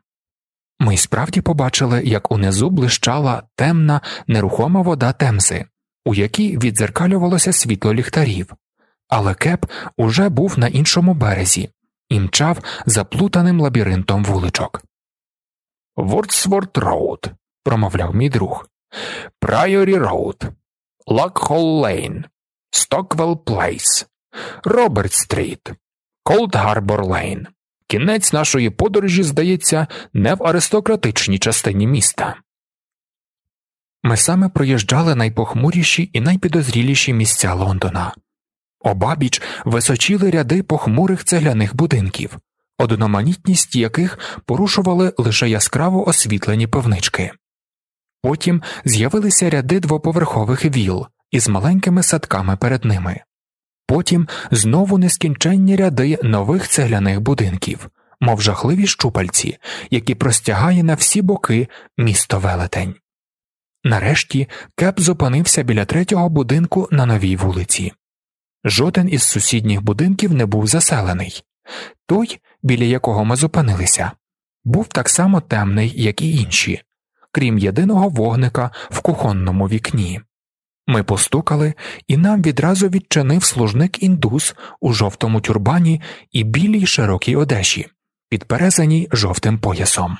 Ми справді побачили, як унизу блищала темна, нерухома вода Темзи у якій віддзеркалювалося світло ліхтарів, але кеб уже був на іншому березі і мчав заплутаним лабіринтом вуличок. Вордсворт Роуд, промовляв мій друг, Прайорі Роуд, Ларкхол Лейн, Стоквелл Плейс, Роберт Стріт, Колд Гарбор Лейн. Кінець нашої подорожі, здається, не в аристократичній частині міста. Ми саме проїжджали найпохмуріші і найпідозріліші місця Лондона. Обабіч височіли ряди похмурих цегляних будинків, одноманітність яких порушували лише яскраво освітлені пивнички. Потім з'явилися ряди двоповерхових віл із маленькими садками перед ними, потім знову нескінченні ряди нових цегляних будинків, мов жахливі щупальці, які простягає на всі боки місто велетень. Нарешті кеп зупинився біля третього будинку на новій вулиці. Жоден із сусідніх будинків не був заселений, той, біля якого ми зупинилися, був так само темний, як і інші, крім єдиного вогника в кухонному вікні. Ми постукали, і нам відразу відчинив служник індус у жовтому тюрбані і білій широкій одежі, підперезаній жовтим поясом.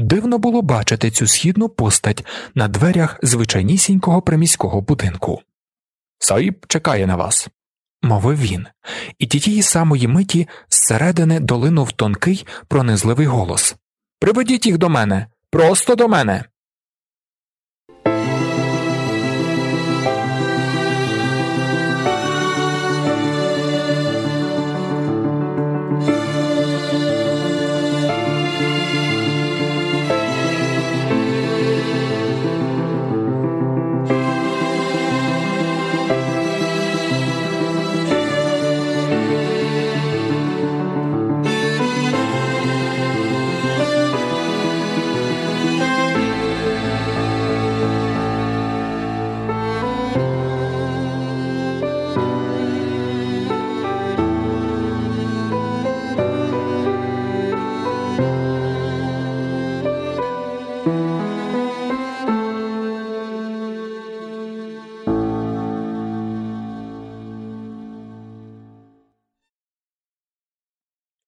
Дивно було бачити цю східну постать на дверях звичайнісінького приміського будинку. Саїб чекає на вас, мовив він, і тієї самої миті зсередини долинув тонкий, пронизливий голос Приведіть їх до мене, просто до мене.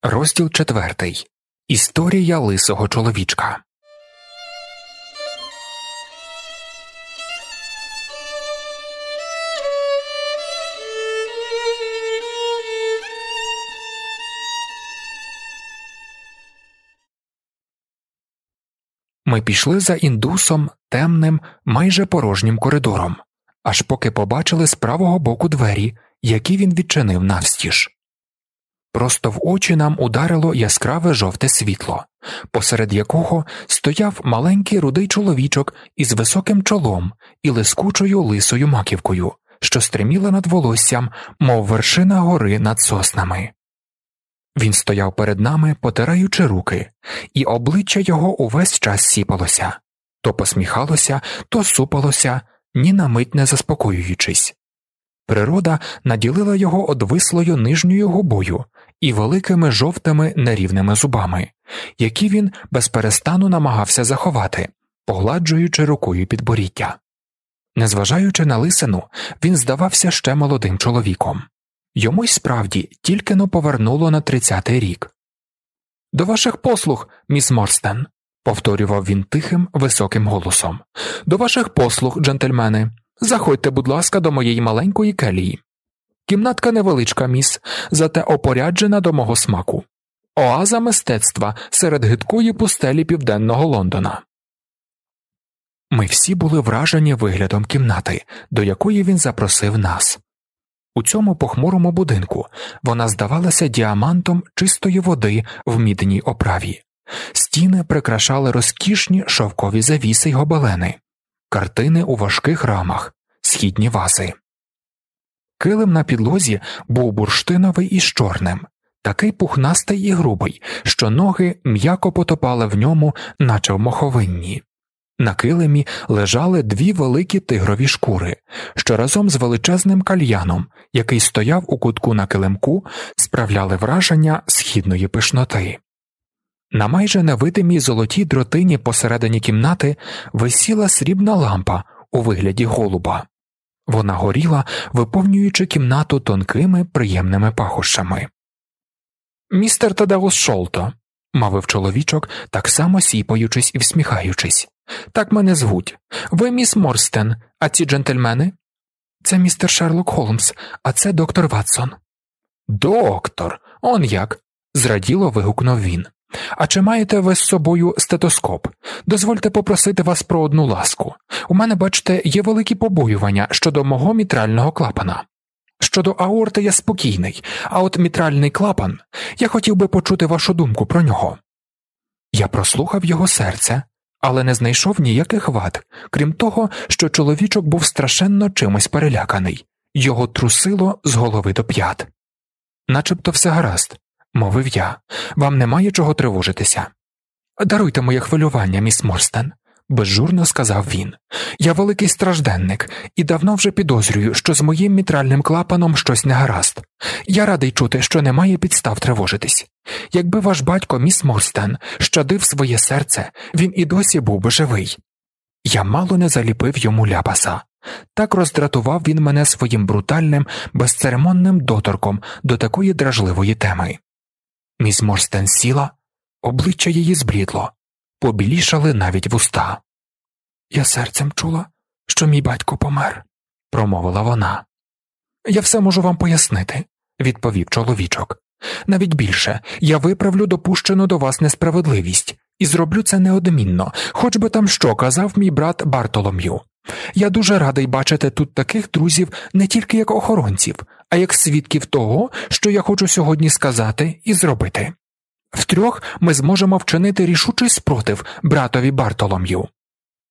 Розділ четвертий Історія лисого чоловічка. Ми пішли за індусом темним, майже порожнім коридором, аж поки побачили з правого боку двері, які він відчинив навстіж. Просто в очі нам ударило яскраве жовте світло, посеред якого стояв маленький рудий чоловічок із високим чолом і лискучою лисою маківкою, що стриміла над волоссям, мов вершина гори над соснами. Він стояв перед нами, потираючи руки, і обличчя його увесь час сіпалося то посміхалося, то супалося, ні на мить не заспокоюючись. Природа наділила його одвислою нижньою губою і великими жовтими нерівними зубами, які він безперестану намагався заховати, погладжуючи рукою підборіддя. Незважаючи на лисину, він здавався ще молодим чоловіком. Йому й справді тільки но повернуло на тридцятий рік. До ваших послуг, міс Морстен, повторював він тихим, високим голосом. До ваших послуг, джентльмени. Заходьте, будь ласка, до моєї маленької келії. Кімнатка невеличка, міс, зате опоряджена до мого смаку. Оаза мистецтва серед гидкої пустелі південного Лондона. Ми всі були вражені виглядом кімнати, до якої він запросив нас. У цьому похмурому будинку вона здавалася діамантом чистої води в мідній оправі, стіни прикрашали розкішні шовкові завіси й гобелени, картини у важких рамах, східні вази. Килим на підлозі був бурштиновий із чорним, такий пухнастий і грубий, що ноги м'яко потопали в ньому, наче в моховинні. На килимі лежали дві великі тигрові шкури, що разом з величезним кальяном, який стояв у кутку на килимку, справляли враження східної пишноти. На майже невидимій золотій дротині посередині кімнати висіла срібна лампа у вигляді голуба. Вона горіла, виповнюючи кімнату тонкими приємними пахощами. Містер Тадеус Шолто, мовив чоловічок, так само сіпаючись і всміхаючись. Так мене звуть. Ви міс Морстен, а ці джентльмени? Це містер Шерлок Холмс, а це доктор Ватсон. Доктор, он як. зраділо вигукнув він. А чи маєте ви з собою стетоскоп? Дозвольте попросити вас про одну ласку. У мене, бачите, є великі побоювання щодо мого мітрального клапана. Щодо аорти я спокійний, а от мітральний клапан я хотів би почути вашу думку про нього. Я прослухав його серце, але не знайшов ніяких вад, крім того, що чоловічок був страшенно чимось переляканий, його трусило з голови до п'ят. Начебто все гаразд, мовив я, вам немає чого тривожитися. Даруйте моє хвилювання, міс Морстен, безжурно сказав він. Я великий стражденник і давно вже підозрюю, що з моїм мітральним клапаном щось не гаразд. Я радий чути, що немає підстав тривожитись. Якби ваш батько, міс Морстен, щадив своє серце, він і досі був би живий. Я мало не заліпив йому ляпаса. Так роздратував він мене своїм брутальним, безцеремонним доторком до такої дражливої теми. Міс Морстен сіла, обличчя її зблідло, побілішали навіть вуста. Я серцем чула, що мій батько помер, промовила вона. Я все можу вам пояснити, відповів чоловічок. Навіть більше я виправлю допущену до вас несправедливість і зроблю це неодмінно, хоч би там що казав мій брат Бартолом'ю. Я дуже радий бачити тут таких друзів не тільки як охоронців, а як свідків того, що я хочу сьогодні сказати і зробити. Втрьох ми зможемо вчинити рішучий спротив братові Бартолом'ю.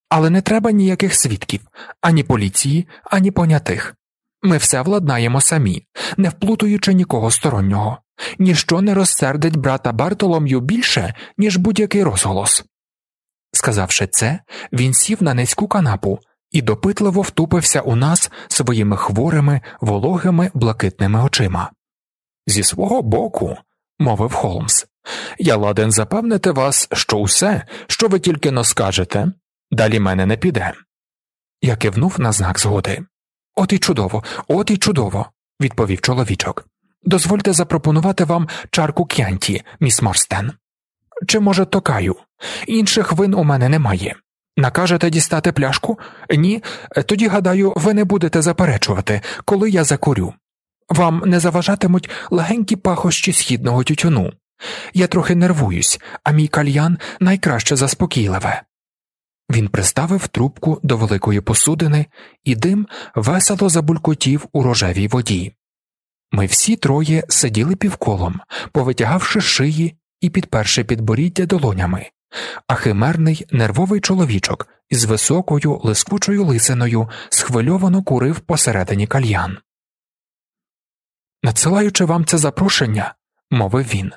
Але не треба ніяких свідків ані поліції, ані понятих. Ми все владнаємо самі, не вплутуючи нікого стороннього, ніщо не розсердить брата Бартолом'ю більше, ніж будь-який розголос. Сказавши це, він сів на низьку канапу і допитливо втупився у нас своїми хворими, вологими, блакитними очима. Зі свого боку, мовив Холмс, я ладен запевнити вас, що усе, що ви тільки но скажете, далі мене не піде. Я кивнув на знак згоди. От і чудово, от і чудово, відповів чоловічок. Дозвольте запропонувати вам чарку к'янті, міс Морстен. Чи, може, токаю? Інших вин у мене немає. Накажете дістати пляшку? Ні, тоді, гадаю, ви не будете заперечувати, коли я закурю. Вам не заважатимуть легенькі пахощі східного тютюну. Я трохи нервуюсь, а мій кальян найкраще заспокійливе. Він приставив трубку до великої посудини, і дим весело забулькотів у рожевій воді. Ми всі троє сиділи півколом, повитягавши шиї і підперши підборіддя долонями, а химерний нервовий чоловічок із високою лискучою лисиною схвильовано курив посередині кальян. Надсилаючи вам це запрошення, мовив він,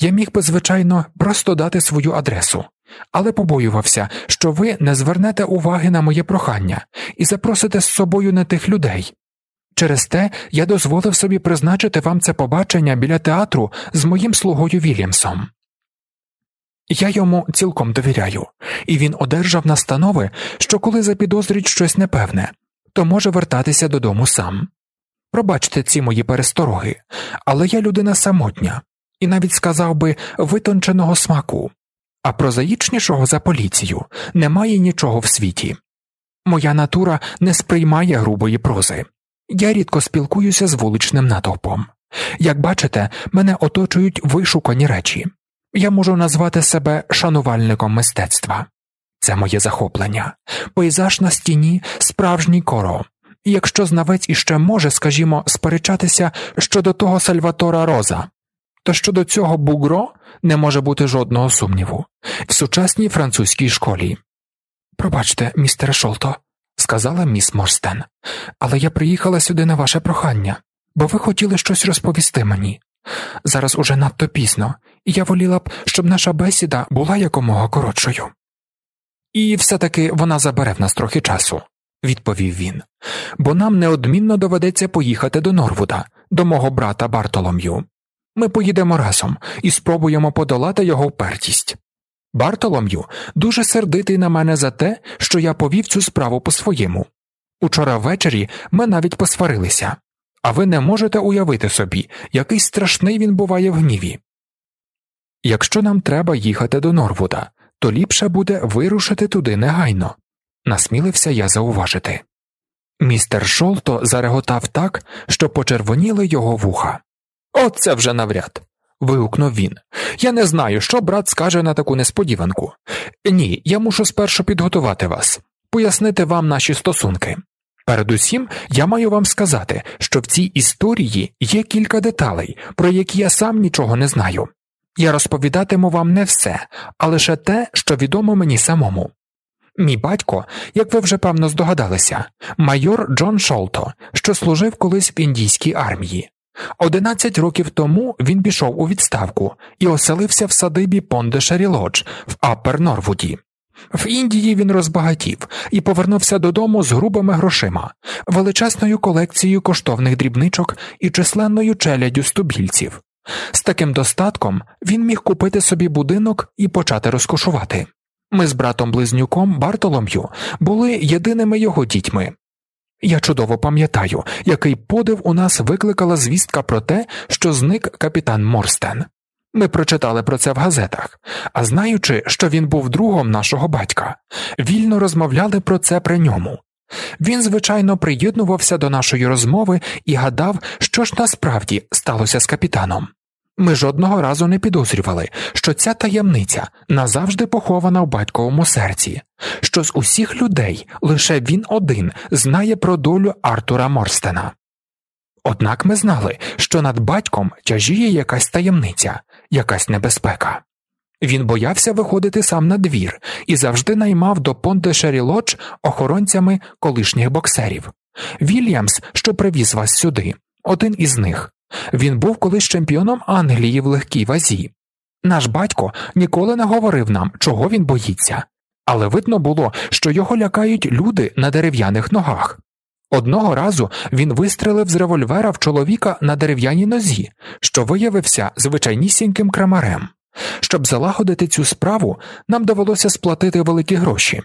я міг би, звичайно, просто дати свою адресу, але побоювався, що ви не звернете уваги на моє прохання і запросите з собою не тих людей. Через те я дозволив собі призначити вам це побачення біля театру з моїм слугою Вільямсом. Я йому цілком довіряю, і він одержав настанови, що коли запідозрить щось непевне, то може вертатися додому сам. Пробачте ці мої перестороги, але я людина самотня, і навіть сказав би витонченого смаку, а прозаїчнішого за поліцію немає нічого в світі. Моя натура не сприймає грубої прози. Я рідко спілкуюся з вуличним натовпом. Як бачите, мене оточують вишукані речі. Я можу назвати себе шанувальником мистецтва. Це моє захоплення, пейзаж на стіні, справжній коро. І якщо знавець іще може, скажімо, сперечатися щодо того Сальватора Роза, то щодо цього бугро не може бути жодного сумніву в сучасній французькій школі. Пробачте, містере Шолто, сказала міс Морстен, але я приїхала сюди на ваше прохання, бо ви хотіли щось розповісти мені. Зараз уже надто пізно, і я воліла б, щоб наша бесіда була якомога коротшою. І все таки вона забере в нас трохи часу, відповів він, бо нам неодмінно доведеться поїхати до Норвуда, до мого брата Бартолом'ю. Ми поїдемо разом і спробуємо подолати його впертість. Бартолом'ю дуже сердитий на мене за те, що я повів цю справу по своєму. Учора ввечері ми навіть посварилися, а ви не можете уявити собі, який страшний він буває в гніві. Якщо нам треба їхати до Норвуда, то ліпше буде вирушити туди негайно, насмілився я зауважити. Містер Шолто зареготав так, що почервоніли його вуха. Оце вже навряд. вигукнув він. Я не знаю, що брат скаже на таку несподіванку. Ні, я мушу спершу підготувати вас, пояснити вам наші стосунки. Передусім, я маю вам сказати, що в цій історії є кілька деталей, про які я сам нічого не знаю. Я розповідатиму вам не все, а лише те, що відомо мені самому. Мій батько, як ви вже певно здогадалися, майор Джон Шолто, що служив колись в індійській армії. Одинадцять років тому він пішов у відставку і оселився в садибі Понде Шерілодж в Аппер Норвуді. В Індії він розбагатів і повернувся додому з грубими грошима, величезною колекцією коштовних дрібничок і численною челядю стубільців. З таким достатком він міг купити собі будинок і почати розкошувати. Ми з братом близнюком Бартолом'ю були єдиними його дітьми. Я чудово пам'ятаю, який подив у нас викликала звістка про те, що зник капітан Морстен. Ми прочитали про це в газетах, а знаючи, що він був другом нашого батька, вільно розмовляли про це при ньому. Він, звичайно, приєднувався до нашої розмови і гадав, що ж насправді сталося з капітаном. Ми жодного разу не підозрювали, що ця таємниця назавжди похована в батьковому серці, що з усіх людей лише він один знає про долю Артура Морстена. Однак ми знали, що над батьком тяжіє якась таємниця, якась небезпека. Він боявся виходити сам на двір і завжди наймав до Понте Шерілодж охоронцями колишніх боксерів. Вільямс, що привіз вас сюди, один із них. Він був колись чемпіоном Англії в легкій вазі. Наш батько ніколи не говорив нам, чого він боїться, але видно було, що його лякають люди на дерев'яних ногах. Одного разу він вистрелив з револьвера в чоловіка на дерев'яній нозі, що виявився звичайнісіньким крамарем. Щоб залагодити цю справу, нам довелося сплатити великі гроші.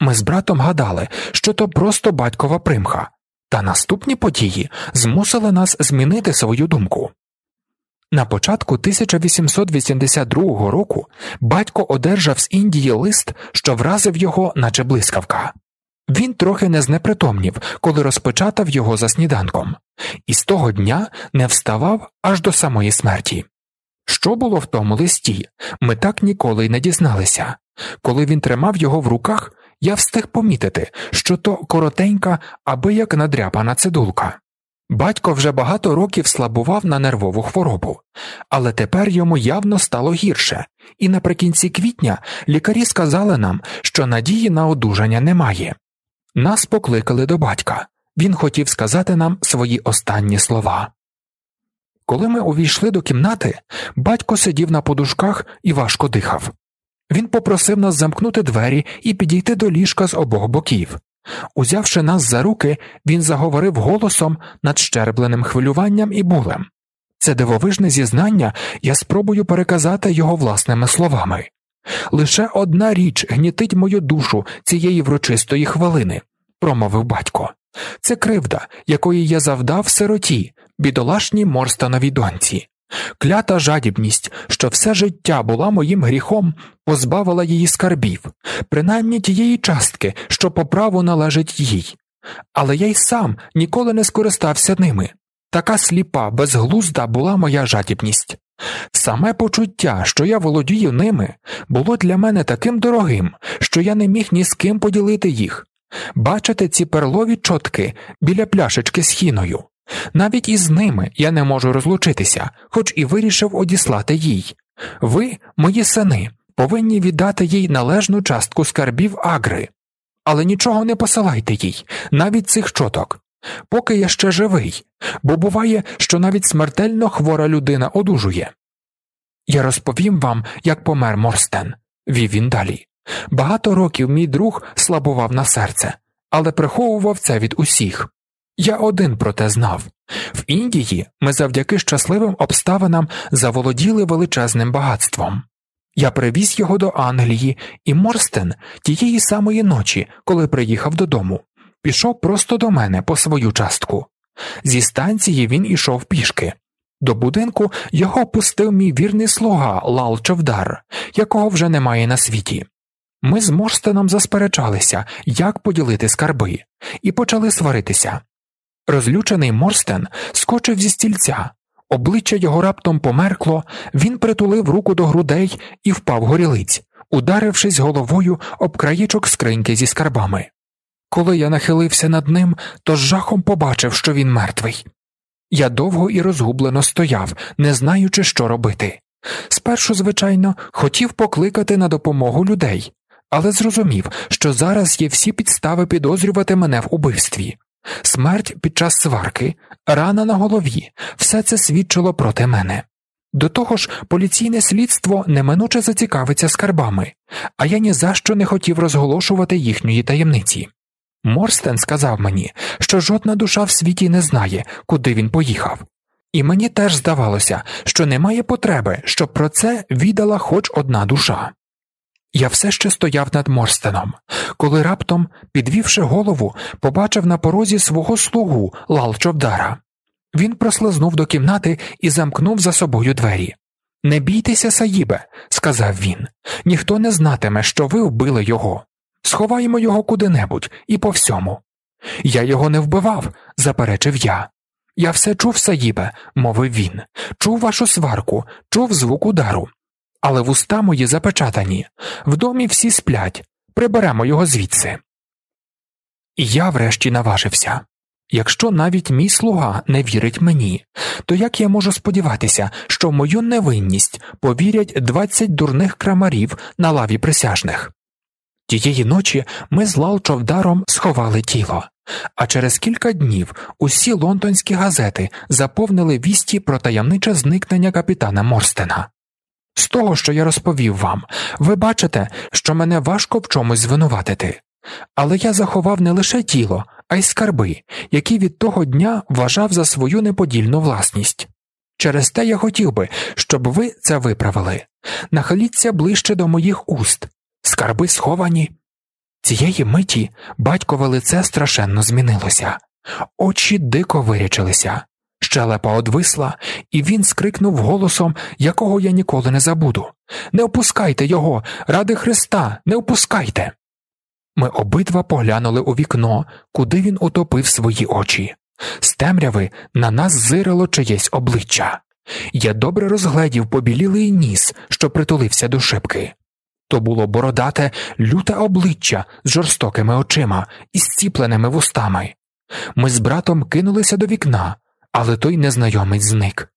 Ми з братом гадали, що то просто батькова примха, та наступні події змусили нас змінити свою думку. На початку 1882 року батько одержав з Індії лист, що вразив його, наче блискавка. Він трохи не знепритомнів, коли розпечатав його за сніданком, і з того дня не вставав аж до самої смерті. Що було в тому листі, ми так ніколи й не дізналися. Коли він тримав його в руках, я встиг помітити, що то коротенька, аби як надряпана цидулка. Батько вже багато років слабував на нервову хворобу, але тепер йому явно стало гірше, і наприкінці квітня лікарі сказали нам, що надії на одужання немає. Нас покликали до батька, він хотів сказати нам свої останні слова. Коли ми увійшли до кімнати, батько сидів на подушках і важко дихав. Він попросив нас замкнути двері і підійти до ліжка з обох боків. Узявши нас за руки, він заговорив голосом над щербленим хвилюванням і болем. Це дивовижне зізнання я спробую переказати його власними словами. Лише одна річ гнітить мою душу цієї врочистої хвилини, промовив батько. Це кривда, якої я завдав сироті, бідолашній морстановій доньці. Клята жадібність, що все життя була моїм гріхом, позбавила її скарбів, принаймні тієї частки, що по праву належить їй. Але я й сам ніколи не скористався ними. Така сліпа, безглузда була моя жадібність. Саме почуття, що я володію ними, було для мене таким дорогим, що я не міг ні з ким поділити їх. Бачите ці перлові чотки біля пляшечки з хіною. Навіть із ними я не можу розлучитися, хоч і вирішив одіслати їй. Ви, мої сини, повинні віддати їй належну частку скарбів агри, але нічого не посилайте їй, навіть цих чоток. Поки я ще живий, бо буває, що навіть смертельно хвора людина одужує. Я розповім вам, як помер Морстен, вів він далі. Багато років мій друг слабував на серце, але приховував це від усіх. Я один про те знав. В Індії ми завдяки щасливим обставинам заволоділи величезним багатством. Я привіз його до Англії, і Морстен тієї самої ночі, коли приїхав додому, пішов просто до мене по свою частку. Зі станції він ішов пішки. До будинку його пустив мій вірний слуга Лал Човдар, якого вже немає на світі. Ми з Морстеном засперечалися, як поділити скарби, і почали сваритися. Розлючений Морстен скочив зі стільця, обличчя його раптом померкло, він притулив руку до грудей і впав горілиць, ударившись головою об краєчок скриньки зі скарбами. Коли я нахилився над ним, то з жахом побачив, що він мертвий. Я довго і розгублено стояв, не знаючи, що робити. Спершу, звичайно, хотів покликати на допомогу людей, але зрозумів, що зараз є всі підстави підозрювати мене в убивстві. Смерть під час сварки, рана на голові, все це свідчило проти мене. До того ж, поліційне слідство неминуче зацікавиться скарбами, а я ні за що не хотів розголошувати їхньої таємниці. Морстен сказав мені, що жодна душа в світі не знає, куди він поїхав, і мені теж здавалося, що немає потреби, щоб про це віддала хоч одна душа. Я все ще стояв над Морстеном, коли раптом, підвівши голову, побачив на порозі свого слугу Лал Човдара. Він прослизнув до кімнати і замкнув за собою двері. Не бійтеся, Саїбе, сказав він, ніхто не знатиме, що ви вбили його. Сховаємо його куди-небудь і по всьому. Я його не вбивав, заперечив я. Я все чув, Саїбе, мовив він, чув вашу сварку, чув звук удару але вуста мої запечатані, в домі всі сплять, приберемо його звідси. І я врешті наважився якщо навіть мій слуга не вірить мені, то як я можу сподіватися, що в мою невинність повірять двадцять дурних крамарів на лаві присяжних? Тієї ночі ми з Лал Човдаром сховали тіло, а через кілька днів усі лондонські газети заповнили вісті про таємниче зникнення капітана Морстена. З того, що я розповів вам, ви бачите, що мене важко в чомусь звинуватити, але я заховав не лише тіло, а й скарби, які від того дня вважав за свою неподільну власність. Через те я хотів би, щоб ви це виправили. Нахиліться ближче до моїх уст, скарби сховані. Цієї миті батькове лице страшенно змінилося, очі дико вирячилися. щелепа одвисла, і він скрикнув голосом, якого я ніколи не забуду Не опускайте його, ради Христа, не опускайте. Ми обидва поглянули у вікно, куди він утопив свої очі. З темряви на нас зирило чиєсь обличчя. Я добре розгледів побілілий ніс, що притулився до шибки. То було бородате, люте обличчя з жорстокими очима і зціпленими вустами. Ми з братом кинулися до вікна, але той незнайомець зник.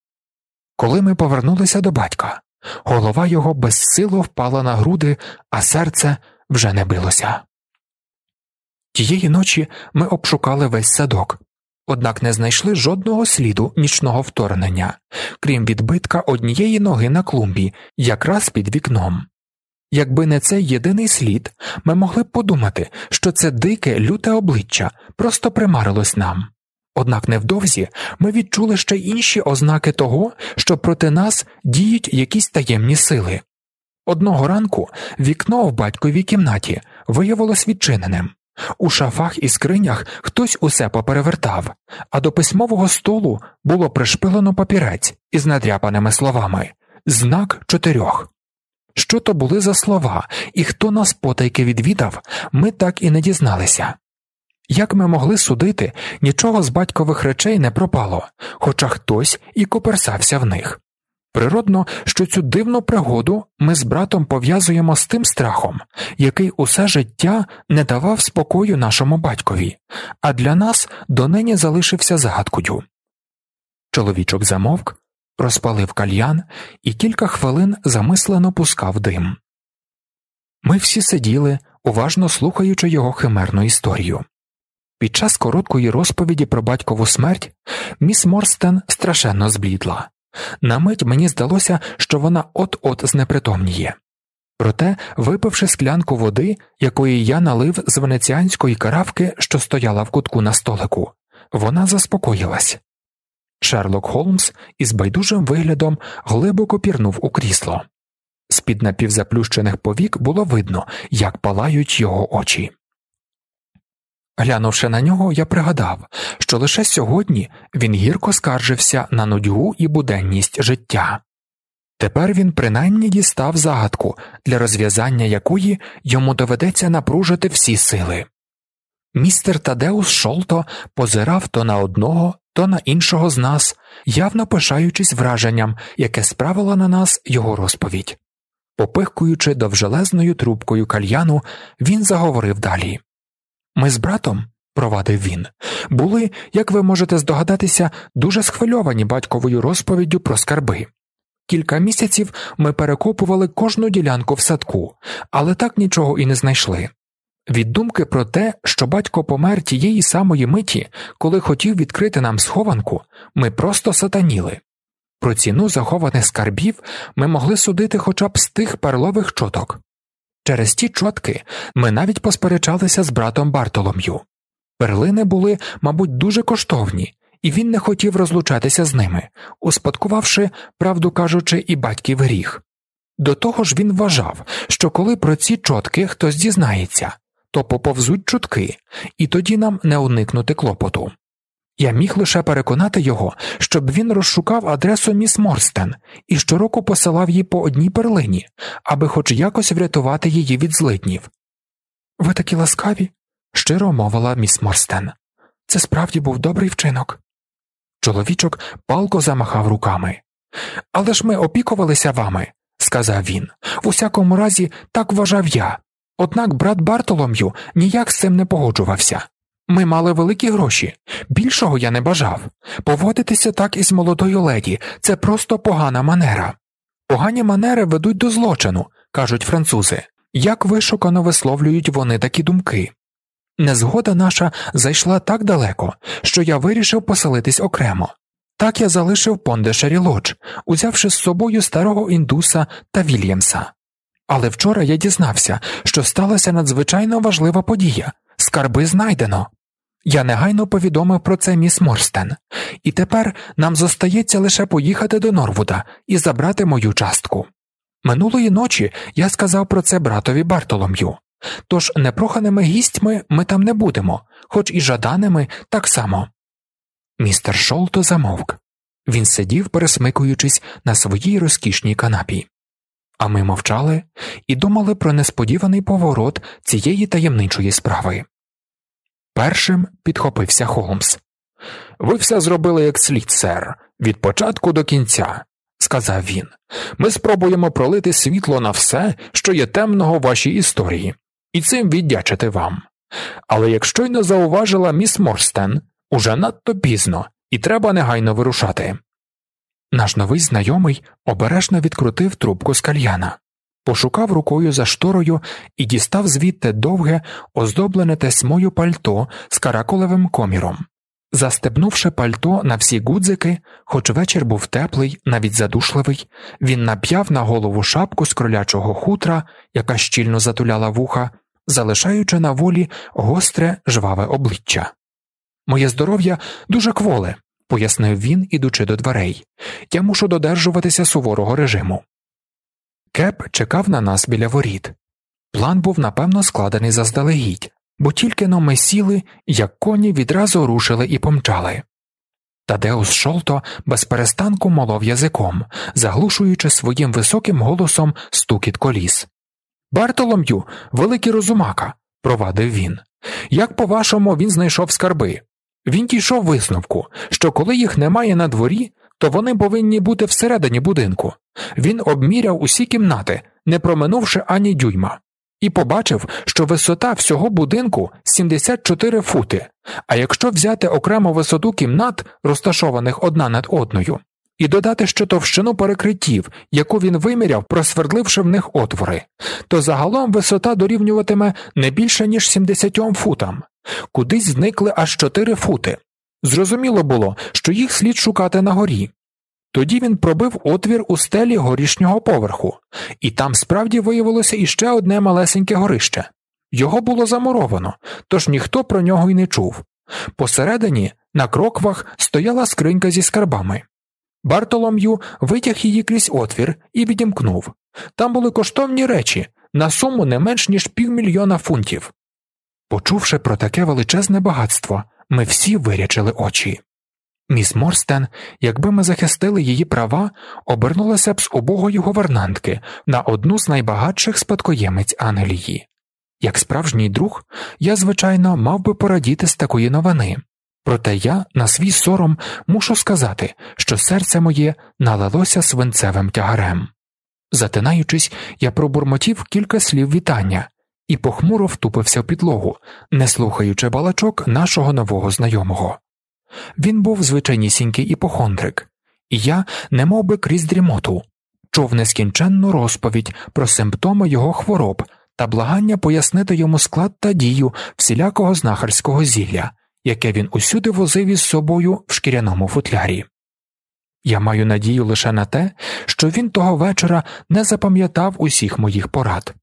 Коли ми повернулися до батька, голова його безсило впала на груди, а серце вже не билося. Тієї ночі ми обшукали весь садок, однак не знайшли жодного сліду нічного вторгнення, крім відбитка однієї ноги на клумбі, якраз під вікном. Якби не цей єдиний слід, ми могли б подумати, що це дике люте обличчя просто примарилось нам. Однак невдовзі ми відчули ще інші ознаки того, що проти нас діють якісь таємні сили. Одного ранку вікно в батьковій кімнаті виявилось відчиненим. У шафах і скринях хтось усе поперевертав, а до письмового столу було пришпилено папірець із надряпаними словами знак чотирьох. Що то були за слова, і хто нас потайки відвідав, ми так і не дізналися. Як ми могли судити, нічого з батькових речей не пропало, хоча хтось і коперсався в них. Природно, що цю дивну пригоду ми з братом пов'язуємо з тим страхом, який усе життя не давав спокою нашому батькові, а для нас донині залишився загадкою. Чоловічок замовк, розпалив кальян і кілька хвилин замислено пускав дим. Ми всі сиділи, уважно слухаючи його химерну історію. Під час короткої розповіді про батькову смерть міс Морстен страшенно зблідла. На мить мені здалося, що вона от-от знепритомніє. Проте, випивши склянку води, якої я налив з венеціанської каравки, що стояла в кутку на столику, вона заспокоїлась. Шерлок Холмс із байдужим виглядом глибоко пірнув у крісло. З під напівзаплющених повік було видно, як палають його очі. Глянувши на нього, я пригадав, що лише сьогодні він гірко скаржився на нудьгу і буденність життя. Тепер він принаймні дістав загадку, для розв'язання якої йому доведеться напружити всі сили. Містер Тадеус Шолто позирав то на одного, то на іншого з нас, явно пишаючись враженням, яке справила на нас його розповідь. Попихкуючи довжелезною трубкою кальяну, він заговорив далі. Ми з братом, провадив він, були, як ви можете здогадатися, дуже схвильовані батьковою розповіддю про скарби. Кілька місяців ми перекопували кожну ділянку в садку, але так нічого і не знайшли. Від думки про те, що батько помер тієї самої миті, коли хотів відкрити нам схованку, ми просто сатаніли. Про ціну захованих скарбів ми могли судити хоча б з тих перлових чоток. Через ті чотки ми навіть посперечалися з братом Бартолом'ю. Перлини були, мабуть, дуже коштовні, і він не хотів розлучатися з ними, успадкувавши, правду кажучи, і батьків гріх. До того ж він вважав, що коли про ці чотки хтось дізнається, то поповзуть чутки, і тоді нам не уникнути клопоту. Я міг лише переконати його, щоб він розшукав адресу міс Морстен і щороку посилав їй по одній перлині, аби хоч якось врятувати її від злиднів. Ви такі ласкаві, щиро мовила міс Морстен. Це справді був добрий вчинок. Чоловічок палко замахав руками. Але ж ми опікувалися вами, сказав він. В усякому разі, так вважав я. Однак брат Бартолом'ю ніяк з цим не погоджувався. Ми мали великі гроші, більшого я не бажав. Поводитися так із молодою леді це просто погана манера. Погані манери ведуть до злочину, кажуть французи, як вишукано висловлюють вони такі думки. Незгода наша зайшла так далеко, що я вирішив поселитись окремо. Так я залишив Пондішері Лодж, узявши з собою старого індуса та Вільямса. Але вчора я дізнався, що сталася надзвичайно важлива подія скарби знайдено. Я негайно повідомив про це міс Морстен, і тепер нам зостається лише поїхати до Норвуда і забрати мою частку. Минулої ночі я сказав про це братові Бартолом'ю, тож непроханими гістьми ми там не будемо, хоч і жаданими так само. Містер Шолто замовк. Він сидів, пересмикуючись на своїй розкішній канапі. А ми мовчали і думали про несподіваний поворот цієї таємничої справи. Першим підхопився Холмс. Ви все зробили як слід, сер, від початку до кінця, сказав він. Ми спробуємо пролити світло на все, що є темного в вашій історії, і цим віддячити вам. Але як щойно зауважила міс Морстен, уже надто пізно, і треба негайно вирушати. Наш новий знайомий обережно відкрутив трубку з кальяна, пошукав рукою за шторою і дістав звідти довге, оздоблене тесьмою пальто з каракулевим коміром. Застебнувши пальто на всі гудзики, хоч вечір був теплий, навіть задушливий, він нап'яв на голову шапку з кролячого хутра, яка щільно затуляла вуха, залишаючи на волі гостре жваве обличчя. Моє здоров'я дуже кволе, пояснив він, ідучи до дверей. Я мушу додержуватися суворого режиму. Кеп чекав на нас біля воріт. План був напевно складений заздалегідь, бо тільки но ми сіли, як коні відразу рушили і помчали. Тадеус Шолто без перестанку молов язиком, заглушуючи своїм високим голосом стукіт коліс. Бартолом'ю, великий розумака, провадив він. Як по вашому він знайшов скарби? Він дійшов висновку, що коли їх немає на дворі, то вони повинні бути всередині будинку. Він обміряв усі кімнати, не проминувши ані дюйма, і побачив, що висота всього будинку 74 фути, а якщо взяти окремо висоту кімнат, розташованих одна над одною, і додати ще товщину перекриттів, яку він виміряв, просвердливши в них отвори, то загалом висота дорівнюватиме не більше ніж 70 футам, кудись зникли аж 4 фути. Зрозуміло було, що їх слід шукати на горі. Тоді він пробив отвір у стелі горішнього поверху, і там справді виявилося іще одне малесеньке горище. Його було замуровано, тож ніхто про нього й не чув. Посередині, на кроквах, стояла скринька зі скарбами. Бартолом'ю витяг її крізь отвір і відімкнув. Там були коштовні речі на суму не менш ніж півмільйона фунтів. Почувши про таке величезне багатство, ми всі вирячили очі. Міс Морстен, якби ми захистили її права, обернулася б з убогої гувернантки на одну з найбагатших спадкоємець Англії. Як справжній друг, я, звичайно, мав би порадіти з такої новини, проте я на свій сором мушу сказати, що серце моє налилося свинцевим тягарем. Затинаючись, я пробурмотів кілька слів вітання і похмуро втупився в підлогу, не слухаючи балачок нашого нового знайомого. Він був звичайнісінький іпохондрик, і я, немов би крізь дрімоту, чув нескінченну розповідь про симптоми його хвороб та благання пояснити йому склад та дію всілякого знахарського зілля, яке він усюди возив із собою в шкіряному футлярі. Я маю надію лише на те, що він того вечора не запам'ятав усіх моїх порад.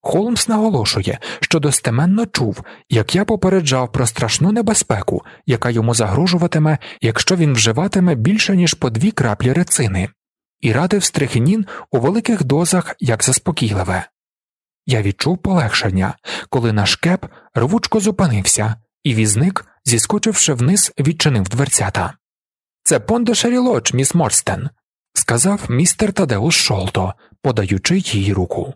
Холмс наголошує, що достеменно чув, як я попереджав про страшну небезпеку, яка йому загрожуватиме, якщо він вживатиме більше ніж по дві краплі рецини, і радив стрихнін у великих дозах як заспокійливе. Я відчув полегшення, коли наш кеп рвучко зупинився, і візник, зіскочивши вниз, відчинив дверцята. Це Пондо Шерілоч, міс Морстен, сказав містер Тадеус Шолто, подаючи їй руку.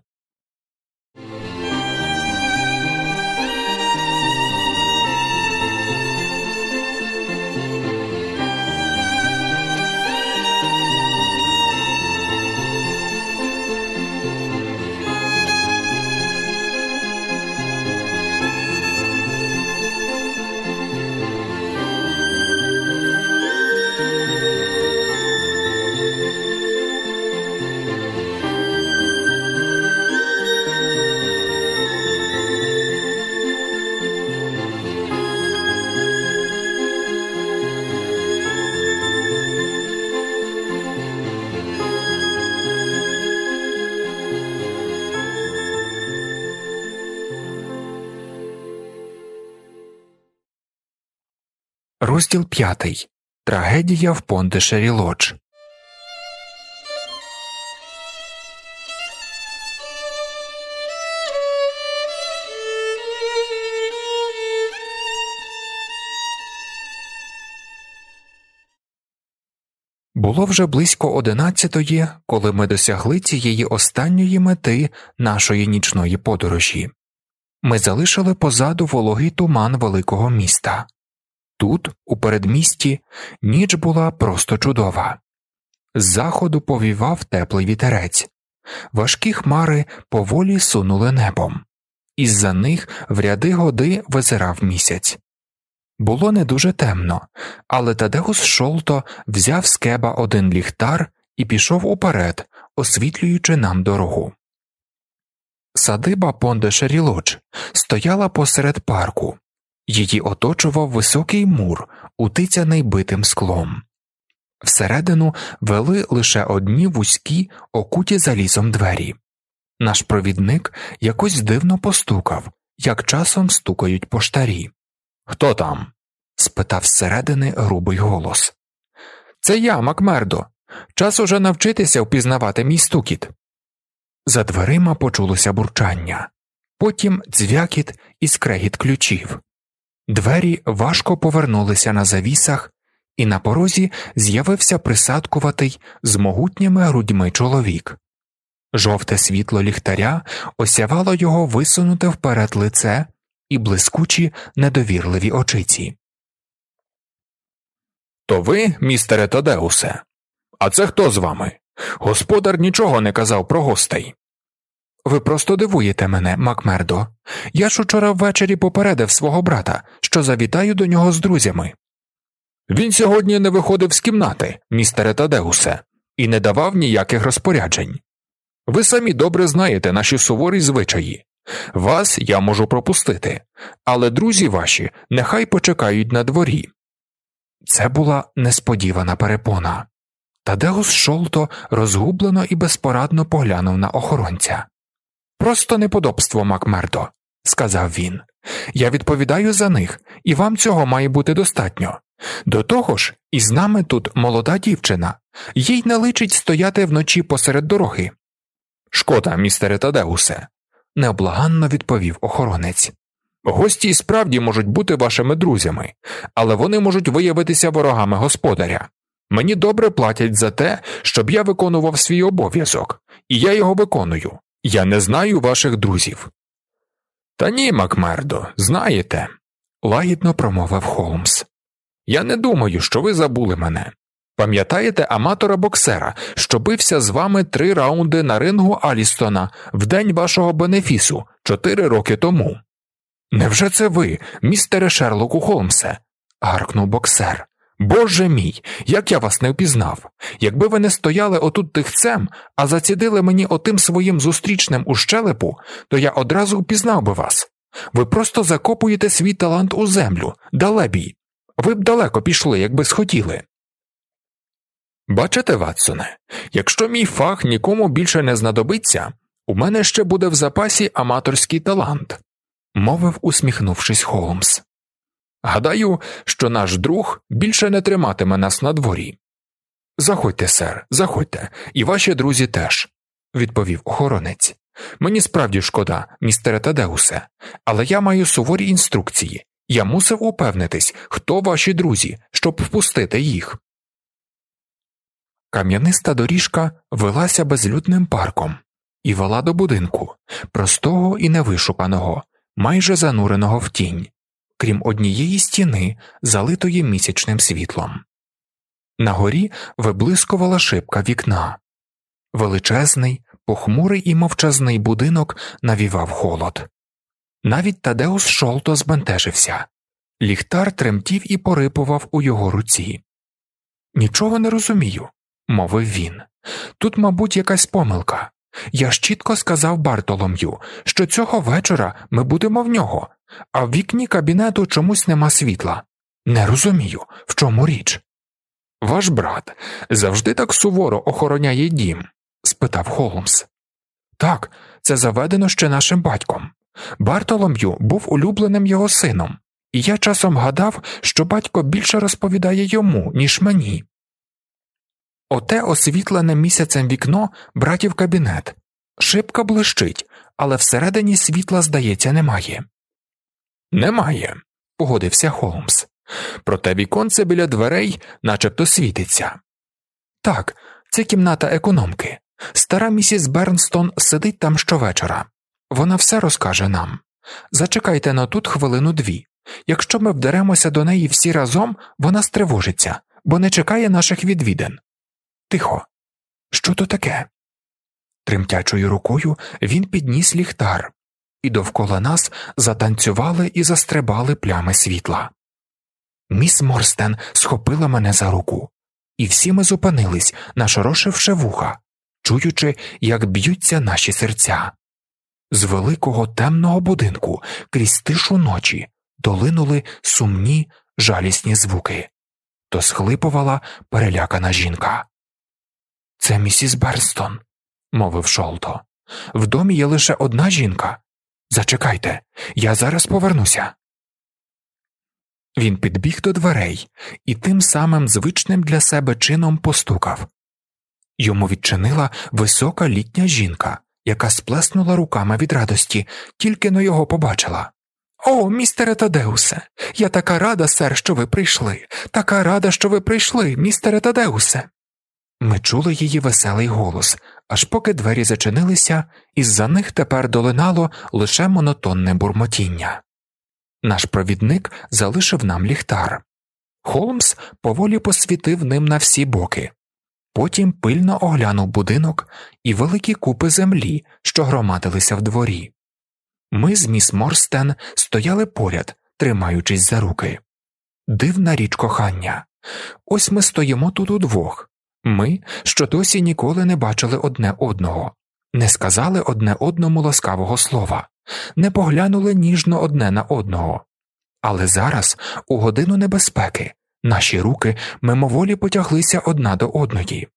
Розділ п'ятий Трагедія в Пондішері Лодж Було вже близько одинадцятої, коли ми досягли цієї останньої мети нашої нічної подорожі. Ми залишили позаду вологий туман великого міста. Тут, у передмісті, ніч була просто чудова. З заходу повівав теплий вітерець, важкі хмари поволі сунули небом, із за них в ряди годи визирав місяць. Було не дуже темно, але Тадеус Шолто взяв з кеба один ліхтар і пішов уперед, освітлюючи нам дорогу. Садиба Понде Шерілоч стояла посеред парку, її оточував високий мур, утицяний битим склом. Всередину вели лише одні вузькі, окуті залізом двері. Наш провідник якось дивно постукав, як часом стукають поштарі. Хто там? спитав зсередини грубий голос. Це я, Макмердо. Час уже навчитися впізнавати мій стукіт. За дверима почулося бурчання, потім дзвякіт і скрегіт ключів. Двері важко повернулися на завісах, і на порозі з'явився присадкуватий з могутніми грудьми чоловік. Жовте світло ліхтаря осявало його висунуте вперед лице і блискучі недовірливі очиці. То ви, містере Тодеусе? А це хто з вами? Господар нічого не казав про гостей. Ви просто дивуєте мене, Макмердо. Я ж учора ввечері попередив свого брата, що завітаю до нього з друзями. Він сьогодні не виходив з кімнати, містере Тадеусе, і не давав ніяких розпоряджень. Ви самі добре знаєте наші суворі звичаї. Вас я можу пропустити, але друзі ваші нехай почекають на дворі. Це була несподівана перепона. Тадеус Шолто розгублено і безпорадно поглянув на охоронця. Просто неподобство, Макмердо, сказав він. Я відповідаю за них, і вам цього має бути достатньо. До того ж, із нами тут молода дівчина, їй не личить стояти вночі посеред дороги. Шкода, містере Тадеусе, необлаганно відповів охоронець. Гості і справді можуть бути вашими друзями, але вони можуть виявитися ворогами господаря. Мені добре платять за те, щоб я виконував свій обов'язок, і я його виконую. Я не знаю ваших друзів. Та ні, Макмердо, знаєте, лагідно промовив Холмс. Я не думаю, що ви забули мене. Пам'ятаєте аматора боксера, що бився з вами три раунди на рингу Алістона в день вашого бенефісу чотири роки тому? Невже це ви, містере Шерлоку Холмсе? гаркнув боксер. Боже мій, як я вас не впізнав. Якби ви не стояли отут тихцем, а зацідили мені отим своїм зустрічним у щелепу, то я одразу впізнав би вас. Ви просто закопуєте свій талант у землю, далебій. Ви б далеко пішли, якби схотіли. Бачите, Ватсоне, якщо мій фах нікому більше не знадобиться, у мене ще буде в запасі аматорський талант, мовив, усміхнувшись, Холмс. Гадаю, що наш друг більше не триматиме нас на дворі. Заходьте, сер, заходьте, і ваші друзі теж, відповів охоронець. Мені справді шкода, містере Тадеусе, але я маю суворі інструкції. Я мусив упевнитись, хто ваші друзі, щоб впустити їх. Кам'яниста доріжка велася безлюдним парком і вела до будинку, простого і невишуканого, майже зануреного в тінь, крім однієї стіни, залитої місячним світлом. На горі виблискувала шибка вікна. Величезний, похмурий і мовчазний будинок навівав холод. Навіть Тадеус Шолто збентежився ліхтар тремтів і порипував у його руці. Нічого не розумію, мовив він. Тут, мабуть, якась помилка. Я ж чітко сказав Бартолом'ю, що цього вечора ми будемо в нього, а в вікні кабінету чомусь нема світла. Не розумію, в чому річ. Ваш брат завжди так суворо охороняє дім? спитав Холмс. Так, це заведено ще нашим батьком. Бартолом'ю був улюбленим його сином, і я часом гадав, що батько більше розповідає йому, ніж мені. Оте освітлене місяцем вікно братів кабінет. Шибка блищить, але всередині світла, здається, немає. Немає, погодився Холмс. Проте віконце біля дверей начебто світиться. Так, це кімната економки. Стара місіс Бернстон сидить там щовечора. Вона все розкаже нам. Зачекайте на тут хвилину дві. Якщо ми вдаремося до неї всі разом, вона стривожиться, бо не чекає наших відвідин. Тихо. Що то таке? Тремтячою рукою він підніс ліхтар, і довкола нас затанцювали і застрибали плями світла. Міс Морстен схопила мене за руку, і всі ми зупинились, нашорошивши вуха, чуючи, як б'ються наші серця. З великого темного будинку крізь тишу ночі долинули сумні, жалісні звуки, то схлипувала перелякана жінка. Це місіс Берстон, мовив Шолто. В домі є лише одна жінка. Зачекайте, я зараз повернуся. Він підбіг до дверей і тим самим звичним для себе чином постукав. Йому відчинила висока літня жінка, яка сплеснула руками від радості, тільки но його побачила. О, містере Тадеусе, я така рада, сер, що ви прийшли, така рада, що ви прийшли, містере Тадеусе. Ми чули її веселий голос, аж поки двері зачинилися, і за них тепер долинало лише монотонне бурмотіння. Наш провідник залишив нам ліхтар. Холмс поволі посвітив ним на всі боки, потім пильно оглянув будинок і великі купи землі, що громадилися в дворі. Ми з міс Морстен стояли поряд, тримаючись за руки. Дивна річ кохання. Ось ми стоїмо тут удвох. Ми, що досі ніколи не бачили одне одного, не сказали одне одному ласкавого слова, не поглянули ніжно одне на одного. Але зараз, у годину небезпеки, наші руки мимоволі потяглися одна до одної.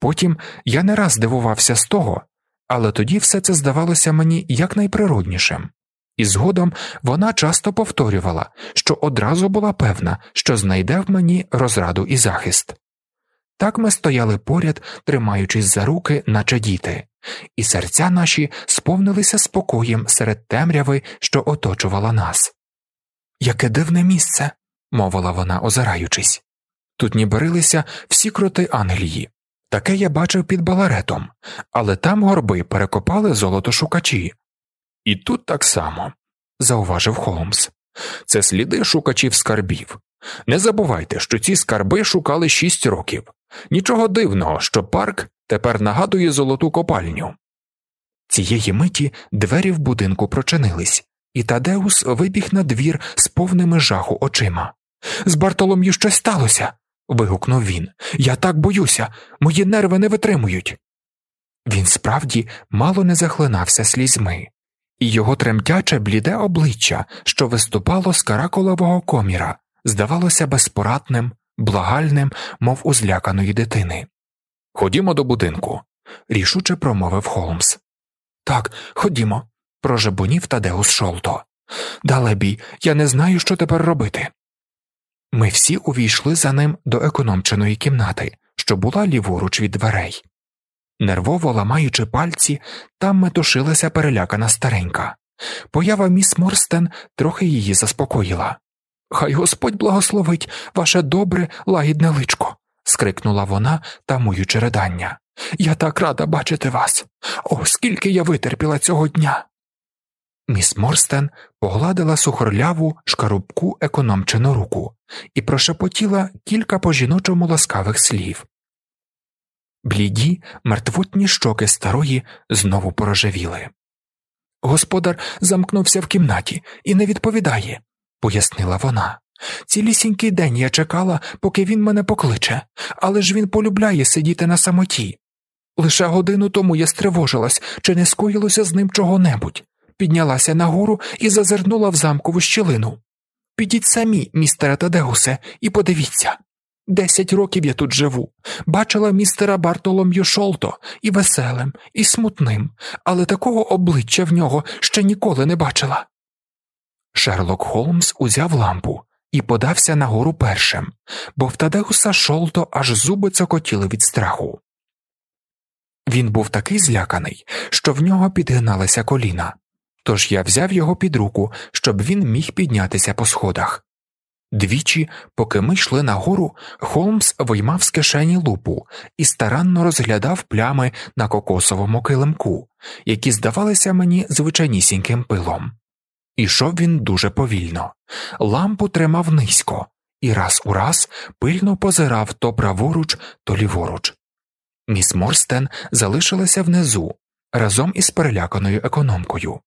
Потім я не раз дивувався з того, але тоді все це здавалося мені якнайприроднішим, і згодом вона часто повторювала, що одразу була певна, що знайде в мені розраду і захист. Так ми стояли поряд, тримаючись за руки, наче діти, і серця наші сповнилися спокоєм серед темряви, що оточувала нас. Яке дивне місце, мовила вона, озираючись. Тут ніби рилися всі кроти Англії. Таке я бачив під баларетом, але там горби перекопали золотошукачі. І тут так само, зауважив Холмс. Це сліди шукачів скарбів. Не забувайте, що ці скарби шукали шість років. Нічого дивного, що парк тепер нагадує золоту копальню. Цієї миті двері в будинку прочинились, і Тадеус вибіг на двір з повними жаху очима. З Бартолом'ю щось сталося. вигукнув він. Я так боюся, мої нерви не витримують. Він справді мало не захлинався слізьми, і його тремтяче бліде обличчя, що виступало з каракулового коміра, здавалося безпорадним, благальним, мов у зляканої дитини. Ходімо до будинку, рішуче промовив Холмс. Так, ходімо, прожебонів Тадеус Шолто. Далебі, я не знаю, що тепер робити. Ми всі увійшли за ним до економченої кімнати, що була ліворуч від дверей. Нервово ламаючи пальці, там метушилася перелякана старенька. Поява міс Морстен трохи її заспокоїла. Хай Господь благословить ваше добре, лагідне личко. скрикнула вона, тамуючи ридання. Я так рада бачити вас. О, скільки я витерпіла цього дня. Міс Морстен погладила сухорляву шкарубку економчену руку і прошепотіла кілька по жіночому ласкавих слів. Бліді, мертвотні щоки старої знову порожевіли. Господар замкнувся в кімнаті і не відповідає, пояснила вона. Цілісінький день я чекала, поки він мене покличе, але ж він полюбляє сидіти на самоті. Лише годину тому я стривожилась, чи не скоїлося з ним чого небудь, піднялася нагору і зазирнула в замкову щілину. Підіть самі, містере Тадеусе, і подивіться. Десять років я тут живу, бачила містера Бартолом'ю Шолто і веселим, і смутним, але такого обличчя в нього ще ніколи не бачила. Шерлок Холмс узяв лампу і подався нагору першим, бо в Тадеуса Шолто аж зуби цокотіли від страху. Він був такий зляканий, що в нього підгиналися коліна, тож я взяв його під руку, щоб він міг піднятися по сходах. Двічі, поки ми йшли нагору, Холмс виймав з кишені лупу і старанно розглядав плями на кокосовому килимку, які здавалися мені звичайнісіньким пилом. Ішов він дуже повільно, лампу тримав низько і раз у раз пильно позирав то праворуч, то ліворуч. Міс Морстен залишилася внизу разом із переляканою економкою.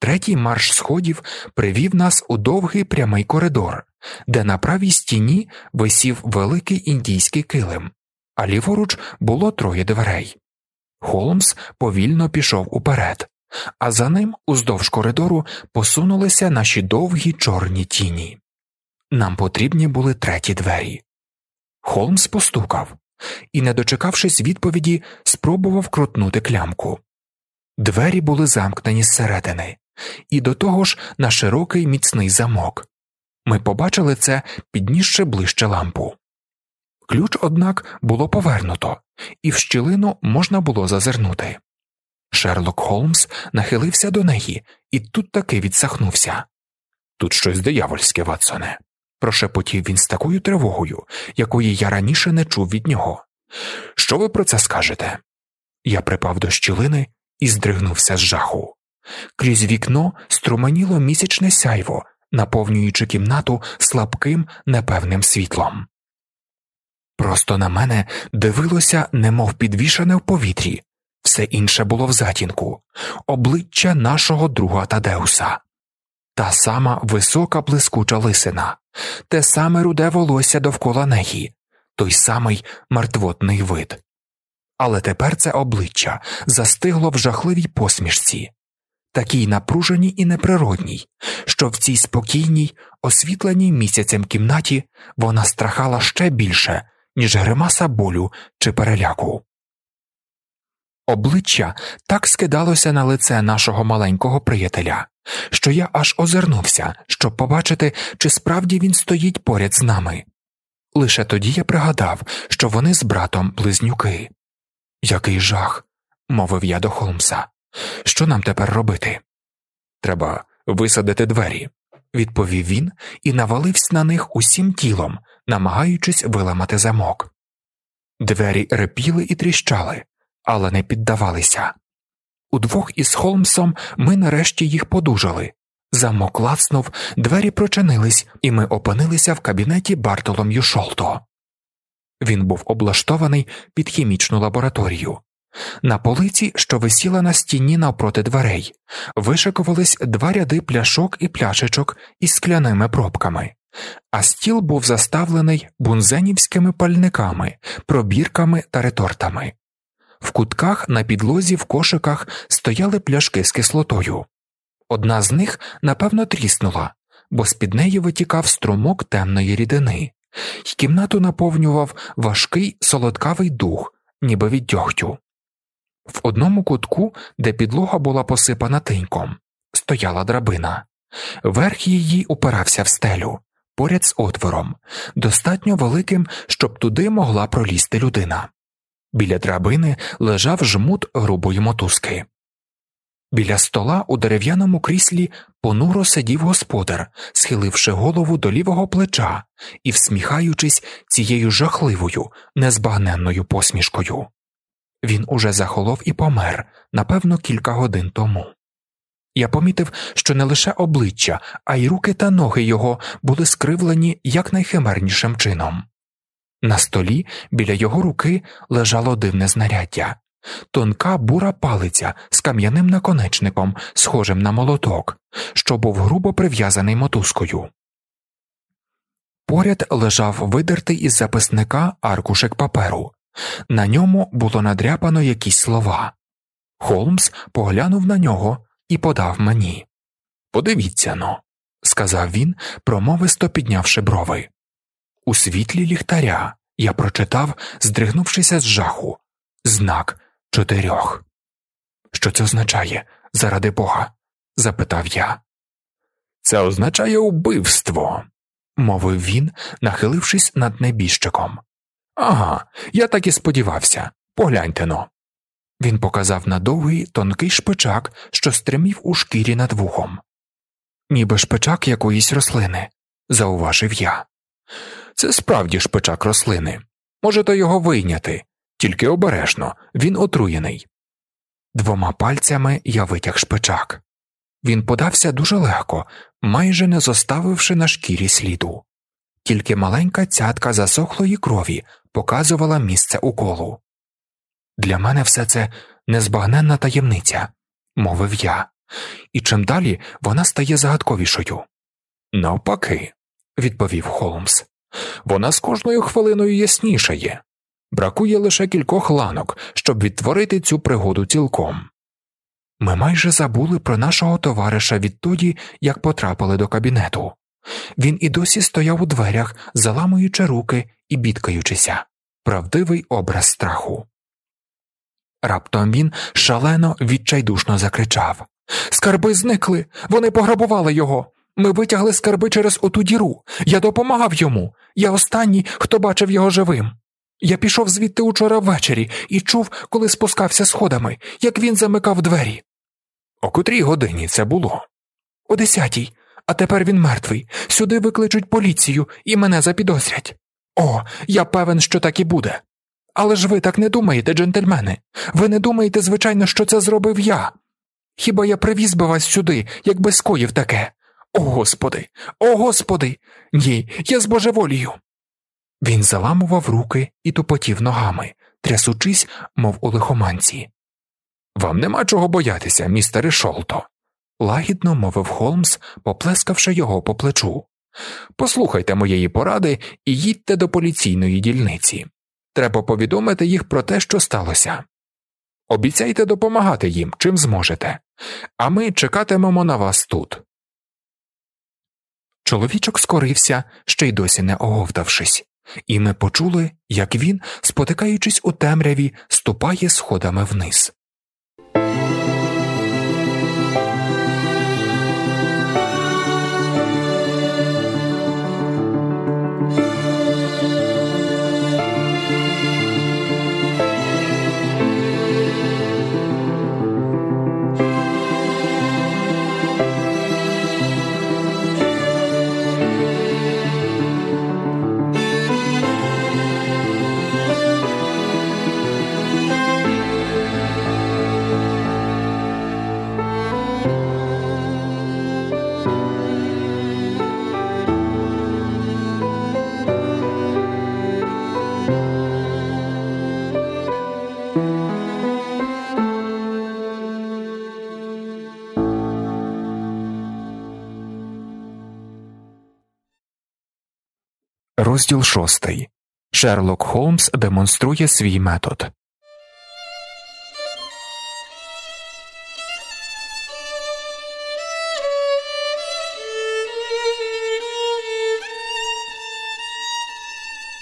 Третій марш сходів привів нас у довгий прямий коридор, де на правій стіні висів великий індійський килим, а ліворуч було троє дверей. Холмс повільно пішов уперед, а за ним уздовж коридору посунулися наші довгі чорні тіні. Нам потрібні були треті двері. Холмс постукав і, не дочекавшись відповіді, спробував крутнути клямку. Двері були замкнені зсередини, і до того ж на широкий міцний замок. Ми побачили це, піднісши ближче лампу. Ключ, однак, було повернуто, і в щілину можна було зазирнути. Шерлок Холмс нахилився до неї і тут таки відсахнувся. Тут щось диявольське, Ватсоне, прошепотів він з такою тривогою, якої я раніше не чув від нього. Що ви про це скажете? Я припав до щілини і здригнувся з жаху. Крізь вікно струменіло місячне сяйво, наповнюючи кімнату слабким непевним світлом. Просто на мене дивилося, немов підвішане в повітрі, все інше було в затінку, обличчя нашого друга Тадеуса, та сама висока блискуча лисина, те саме руде волосся довкола неї, той самий мертвотний вид. Але тепер це обличчя застигло в жахливій посмішці, такій напруженій і неприродній, що в цій спокійній, освітленій місяцем кімнаті вона страхала ще більше, ніж гримаса болю чи переляку. Обличчя так скидалося на лице нашого маленького приятеля, що я аж озирнувся, щоб побачити, чи справді він стоїть поряд з нами. Лише тоді я пригадав, що вони з братом близнюки. Який жах, мовив я до Холмса. Що нам тепер робити? Треба висадити двері, відповів він і навалився на них усім тілом, намагаючись виламати замок. Двері репіли і тріщали, але не піддавалися. Удвох із Холмсом ми нарешті їх подужали. Замок лацнув, двері прочинились, і ми опинилися в кабінеті Бартолом'ю Шолто. Він був облаштований під хімічну лабораторію. На полиці, що висіла на стіні навпроти дверей, вишикувались два ряди пляшок і пляшечок із скляними пробками, а стіл був заставлений бунзенівськими пальниками, пробірками та ретортами. В кутках на підлозі в кошиках стояли пляшки з кислотою. Одна з них, напевно, тріснула, бо з під неї витікав струмок темної рідини, і кімнату наповнював важкий солодкавий дух, ніби від дьогтю. В одному кутку, де підлога була посипана тиньком, стояла драбина, верх її упирався в стелю, поряд з отвором, достатньо великим, щоб туди могла пролізти людина. Біля драбини лежав жмут грубої мотузки. Біля стола у дерев'яному кріслі понуро сидів господар, схиливши голову до лівого плеча і всміхаючись цією жахливою, незбагненною посмішкою. Він уже захолов і помер, напевно, кілька годин тому. Я помітив, що не лише обличчя, а й руки та ноги його були скривлені якнайхимернішим чином. На столі біля його руки лежало дивне знаряддя, тонка бура палиця з кам'яним наконечником, схожим на молоток, що був грубо прив'язаний мотузкою. Поряд лежав видертий із записника аркушек паперу, на ньому було надряпано якісь слова. Холмс поглянув на нього і подав мені. Подивіться но, сказав він, промовисто піднявши брови. У світлі ліхтаря я прочитав, здригнувшися з жаху, знак чотирьох. Що це означає, заради бога? запитав я. Це означає убивство, мовив він, нахилившись над небіжчиком. Ага, я так і сподівався. Погляньте но. Він показав на довгий тонкий шпичак, що стримів у шкірі над вухом, ніби шпичак якоїсь рослини, зауважив я. Це справді шпичак рослини. Можете його вийняти, тільки обережно, він отруєний. Двома пальцями я витяг шпичак. Він подався дуже легко, майже не зоставивши на шкірі сліду, тільки маленька цятка засохлої крові показувала місце уколу. Для мене все це незбагненна таємниця, мовив я, і чим далі вона стає загадковішою. Навпаки, відповів Холмс, вона з кожною хвилиною яснішає. Бракує лише кількох ланок, щоб відтворити цю пригоду цілком. Ми майже забули про нашого товариша відтоді, як потрапили до кабінету. Він і досі стояв у дверях, заламуючи руки і бідкаючися, правдивий образ страху. Раптом він шалено відчайдушно закричав Скарби зникли, вони пограбували його. Ми витягли скарби через оту діру. Я допомагав йому. Я останній, хто бачив його живим. Я пішов звідти учора ввечері і чув, коли спускався сходами, як він замикав двері. О котрій годині це було? О десятій, а тепер він мертвий. Сюди викличуть поліцію і мене запідозрять. О, я певен, що так і буде. Але ж ви так не думаєте, джентльмени. Ви не думаєте, звичайно, що це зробив я. Хіба я привіз би вас сюди, якби скоїв таке? О Господи, о Господи, ні, я збожеволію. Він заламував руки і тупотів ногами, трясучись, мов у лихоманці. Вам нема чого боятися, містере Шолто, лагідно мовив Холмс, поплескавши його по плечу. Послухайте моєї поради і їдьте до поліційної дільниці. Треба повідомити їх про те, що сталося. Обіцяйте допомагати їм, чим зможете, а ми чекатимемо на вас тут. Чоловічок скорився, ще й досі не оговтавшись, і ми почули, як він, спотикаючись у темряві, ступає сходами вниз. Розділ шостий Шерлок Холмс демонструє свій метод.